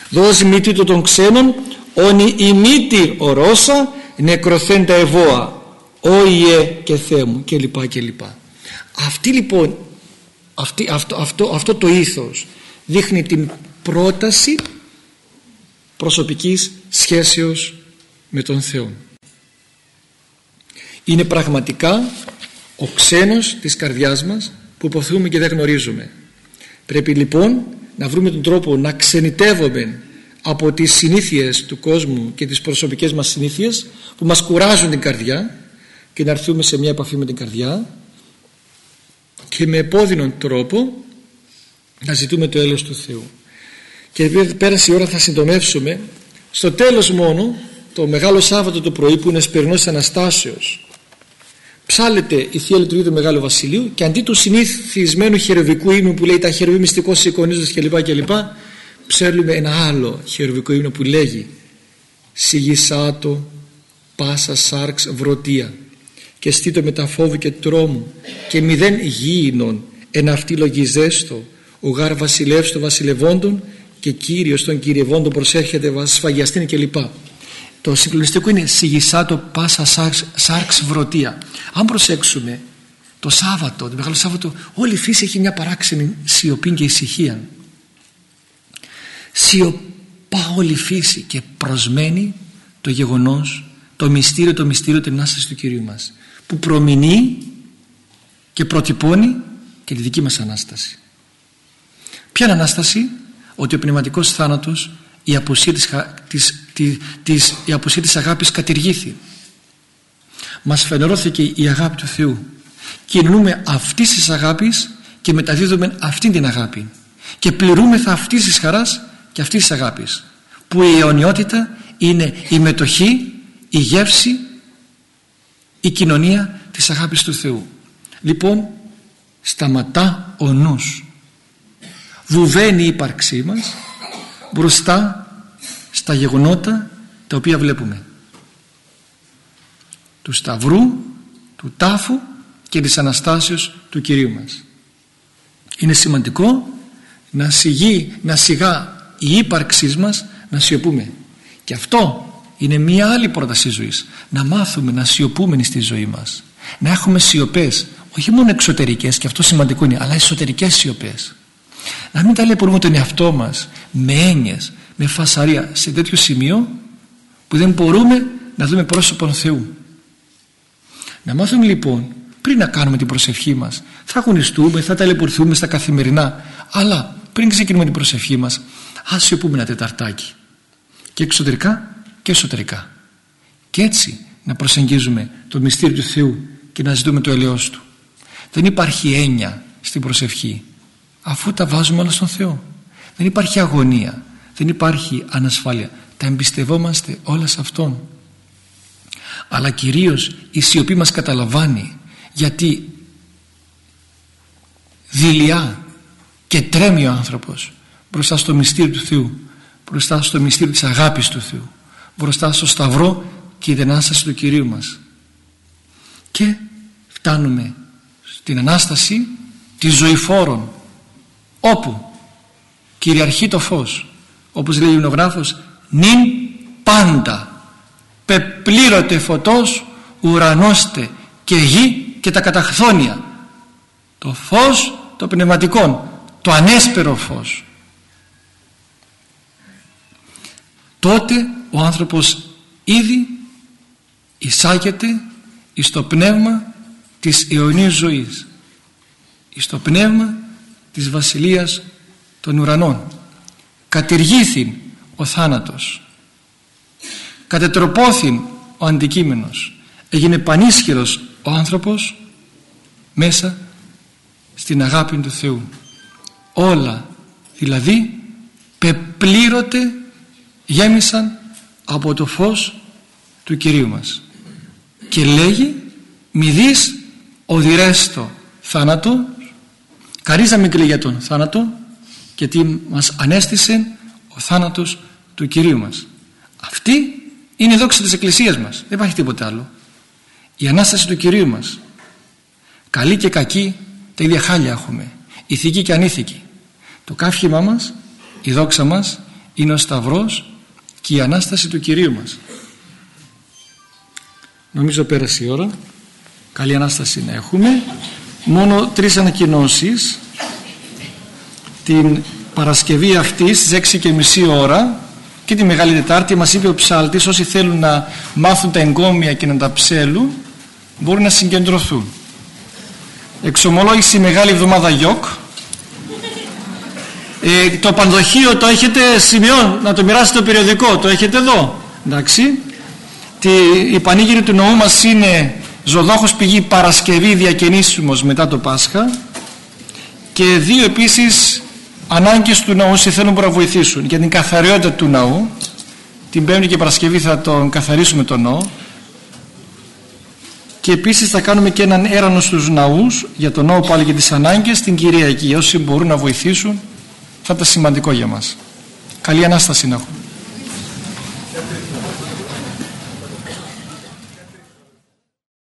Δόσμη τούτο των ξένων όνει η μύτη ορώσα νεκροθέντα ευώα όιε και Θεέ μου και λοιπά και λοιπά αυτή λοιπόν αυτή, αυτό, αυτό, αυτό το ήθος δείχνει την πρόταση προσωπικής σχέσεως με τον Θεό. Είναι πραγματικά ο ξένος της καρδιάς μας που υποθούμε και δεν γνωρίζουμε. Πρέπει λοιπόν να βρούμε τον τρόπο να ξενιτεύουμε από τις συνήθειες του κόσμου και τις προσωπικές μας συνήθειες που μας κουράζουν την καρδιά και να έρθουμε σε μια επαφή με την καρδιά και με επώδυνον τρόπο να ζητούμε το έλεος του Θεού. Και επειδή πέρασε η ώρα θα συντομεύσουμε στο τέλος μόνο το Μεγάλο Σάββατο το πρωί που είναι σπερινός Αναστάσεως ψάλεται η Θεία Λειτουργία του Μεγάλου Βασιλείου και αντί του συνηθισμένου χεροβικού ύμνου που λέει τα χεροβή μυστικός εικονίζοντας κλπ. κλπ ψέλνουμε ένα άλλο χεροβικό ύμνο που λέγει «Σιγισάτο πάσα σάρξ βρωτία και στήτω με τα φόβου και τρόμου και μηδέν γήινον εν αυτή λογιζέστο ο γάρ βασιλεύς των βασιλευόντων και κύριος των κυριευόντων προσέρχεται σφαγιαστήν κλπ. Το συγκλονιστικό είναι σιγισάτο πάσα σάρξ, σάρξ βρωτία. Αν προσέξουμε το Σάββατο, το Μεγάλο Σάββατο, όλη η φύση έχει μια παράξενη σιωπή και ησυχία σιωπά όλη η φύση και προσμένει το γεγονός το μυστήριο, το μυστήριο την Ανάσταση του Κυρίου μας που προμηνεί και προτυπώνει και τη δική μας Ανάσταση. Ποια είναι Ανάσταση; Ότι ο πνευματικός θάνατος η απουσία της, της, της, της, η απουσία της αγάπης κατηργήθη. Μας φαινερώθηκε η αγάπη του Θεού. Κινούμε αυτής της αγάπης και μεταδίδουμε αυτήν την αγάπη. Και πληρούμεθα αυτής της χαράς και αυτής της αγάπης που η αιωνιότητα είναι η μετοχή, η γεύση, η κοινωνία της αγάπης του Θεού. Λοιπόν, σταματά ο νους. Βουβαίνει η ύπαρξή μας μπροστά στα γεγονότα τα οποία βλέπουμε. Του Σταυρού, του Τάφου και της Αναστάσεως του Κυρίου μας. Είναι σημαντικό να σιγεί, να σιγά η ύπαρξής μας να σιωπούμε και αυτό είναι μια άλλη πρόταση ζωής. Να μάθουμε να σιωπούμε στη ζωή μας. Να έχουμε σιωπές όχι μόνο εξωτερικές και αυτό σημαντικό είναι αλλά εσωτερικές σιωπές. Να μην ταλαιπωρούμε τον εαυτό μας με έννοιες, με φασαρία σε τέτοιο σημείο που δεν μπορούμε να δούμε πρόσωπο Θεού. Να μάθουμε λοιπόν πριν να κάνουμε την προσευχή μας θα αγωνιστούμε, θα ταλαιπωρηθούμε στα καθημερινά αλλά πριν ξεκινούμε την προσευχή μας ας σιωπούμε ένα τεταρτάκι. Και εξωτερικά και εσωτερικά. Και έτσι να προσεγγίζουμε το μυστήριο του Θεού και να ζητούμε το ελαιός Του. Δεν υπάρχει έννοια στην προσευχή αφού τα βάζουμε όλα στον Θεό. Δεν υπάρχει αγωνία δεν υπάρχει ανασφάλεια. Τα εμπιστευόμαστε όλα σε Αυτόν. Αλλά κυρίως η σιωπή μας καταλαμβάνει γιατί δειλιά και τρέμει ο άνθρωπος μπροστά στο μυστήριο του Θεού μπροστά στο μυστήριο της αγάπης του Θεού μπροστά στο σταυρό και την Ανάσταση του Κυρίου μας. Και φτάνουμε στην Ανάσταση της ζωηφόρων όπου κυριαρχεί το φως όπως λέει ο υμνογράφος νυν πάντα. Πεπλήρωτε φωτός ουρανώστε και γη και τα καταχθόνια. Το φως το πνευματικό το ανέσπερο φως τότε ο άνθρωπος ήδη εισάγεται εις το πνεύμα της αιωνίας ζωής εις το πνεύμα της βασιλείας των ουρανών. Κατηργήθη ο θάνατος. Κατετροπώθη ο αντικείμενος. Έγινε πανίσχυρος ο άνθρωπος μέσα στην αγάπη του Θεού. Όλα δηλαδή πεπλήρωτε γέμισαν από το φως του Κυρίου μας. Και λέγει μη δεις οδηρέστο θάνατο καρίζα μικρή για τον θάνατο γιατί μας ανέστησε ο θάνατος του Κυρίου μας αυτή είναι η δόξη της Εκκλησίας μας. Δεν υπάρχει τίποτα άλλο. Η Ανάσταση του Κυρίου μας. Καλή και κακή τα ίδια χάλια έχουμε. Ηθική και ανήθικη. Το κάφημά μας η δόξα μας είναι ο Σταυρός και η Ανάσταση του Κυρίου μας. Νομίζω πέρασε η ώρα. Καλή Ανάσταση να έχουμε. Μόνο τρεις ανακοινώσεις. Την Παρασκευή αυτή στις 6.30 ώρα και τη Μεγάλη Τετάρτη μας είπε ο ψάλτης όσοι θέλουν να μάθουν τα εγκόμια και να τα ψέλουν μπορούν να συγκεντρωθούν. Εξομολόγηση Μεγάλη Εβδομάδα Γιόκ ε, το πανδοχείο το έχετε σημειών να το μοιράσετε το περιοδικό το έχετε εδώ. Εντάξει. Τη, η πανήγυρη του ναού μας είναι ζωδόχος πηγή Παρασκευή διακαινήσιμος μετά το Πάσχα και δύο επίσης ανάγκες του ναού σε θέλουν να βοηθήσουν για την καθαριότητα του ναού. Την Πέμπτη και Παρασκευή θα τον καθαρίσουμε τον ναό. Και επίσης θα κάνουμε και έναν έρανο στους ναούς για τον ναό πάλι και τις ανάγκες την Κυριακή όσοι μπορούν να βοηθήσουν θα ήταν σημαντικό για μας. Καλή Ανάσταση να έχουμε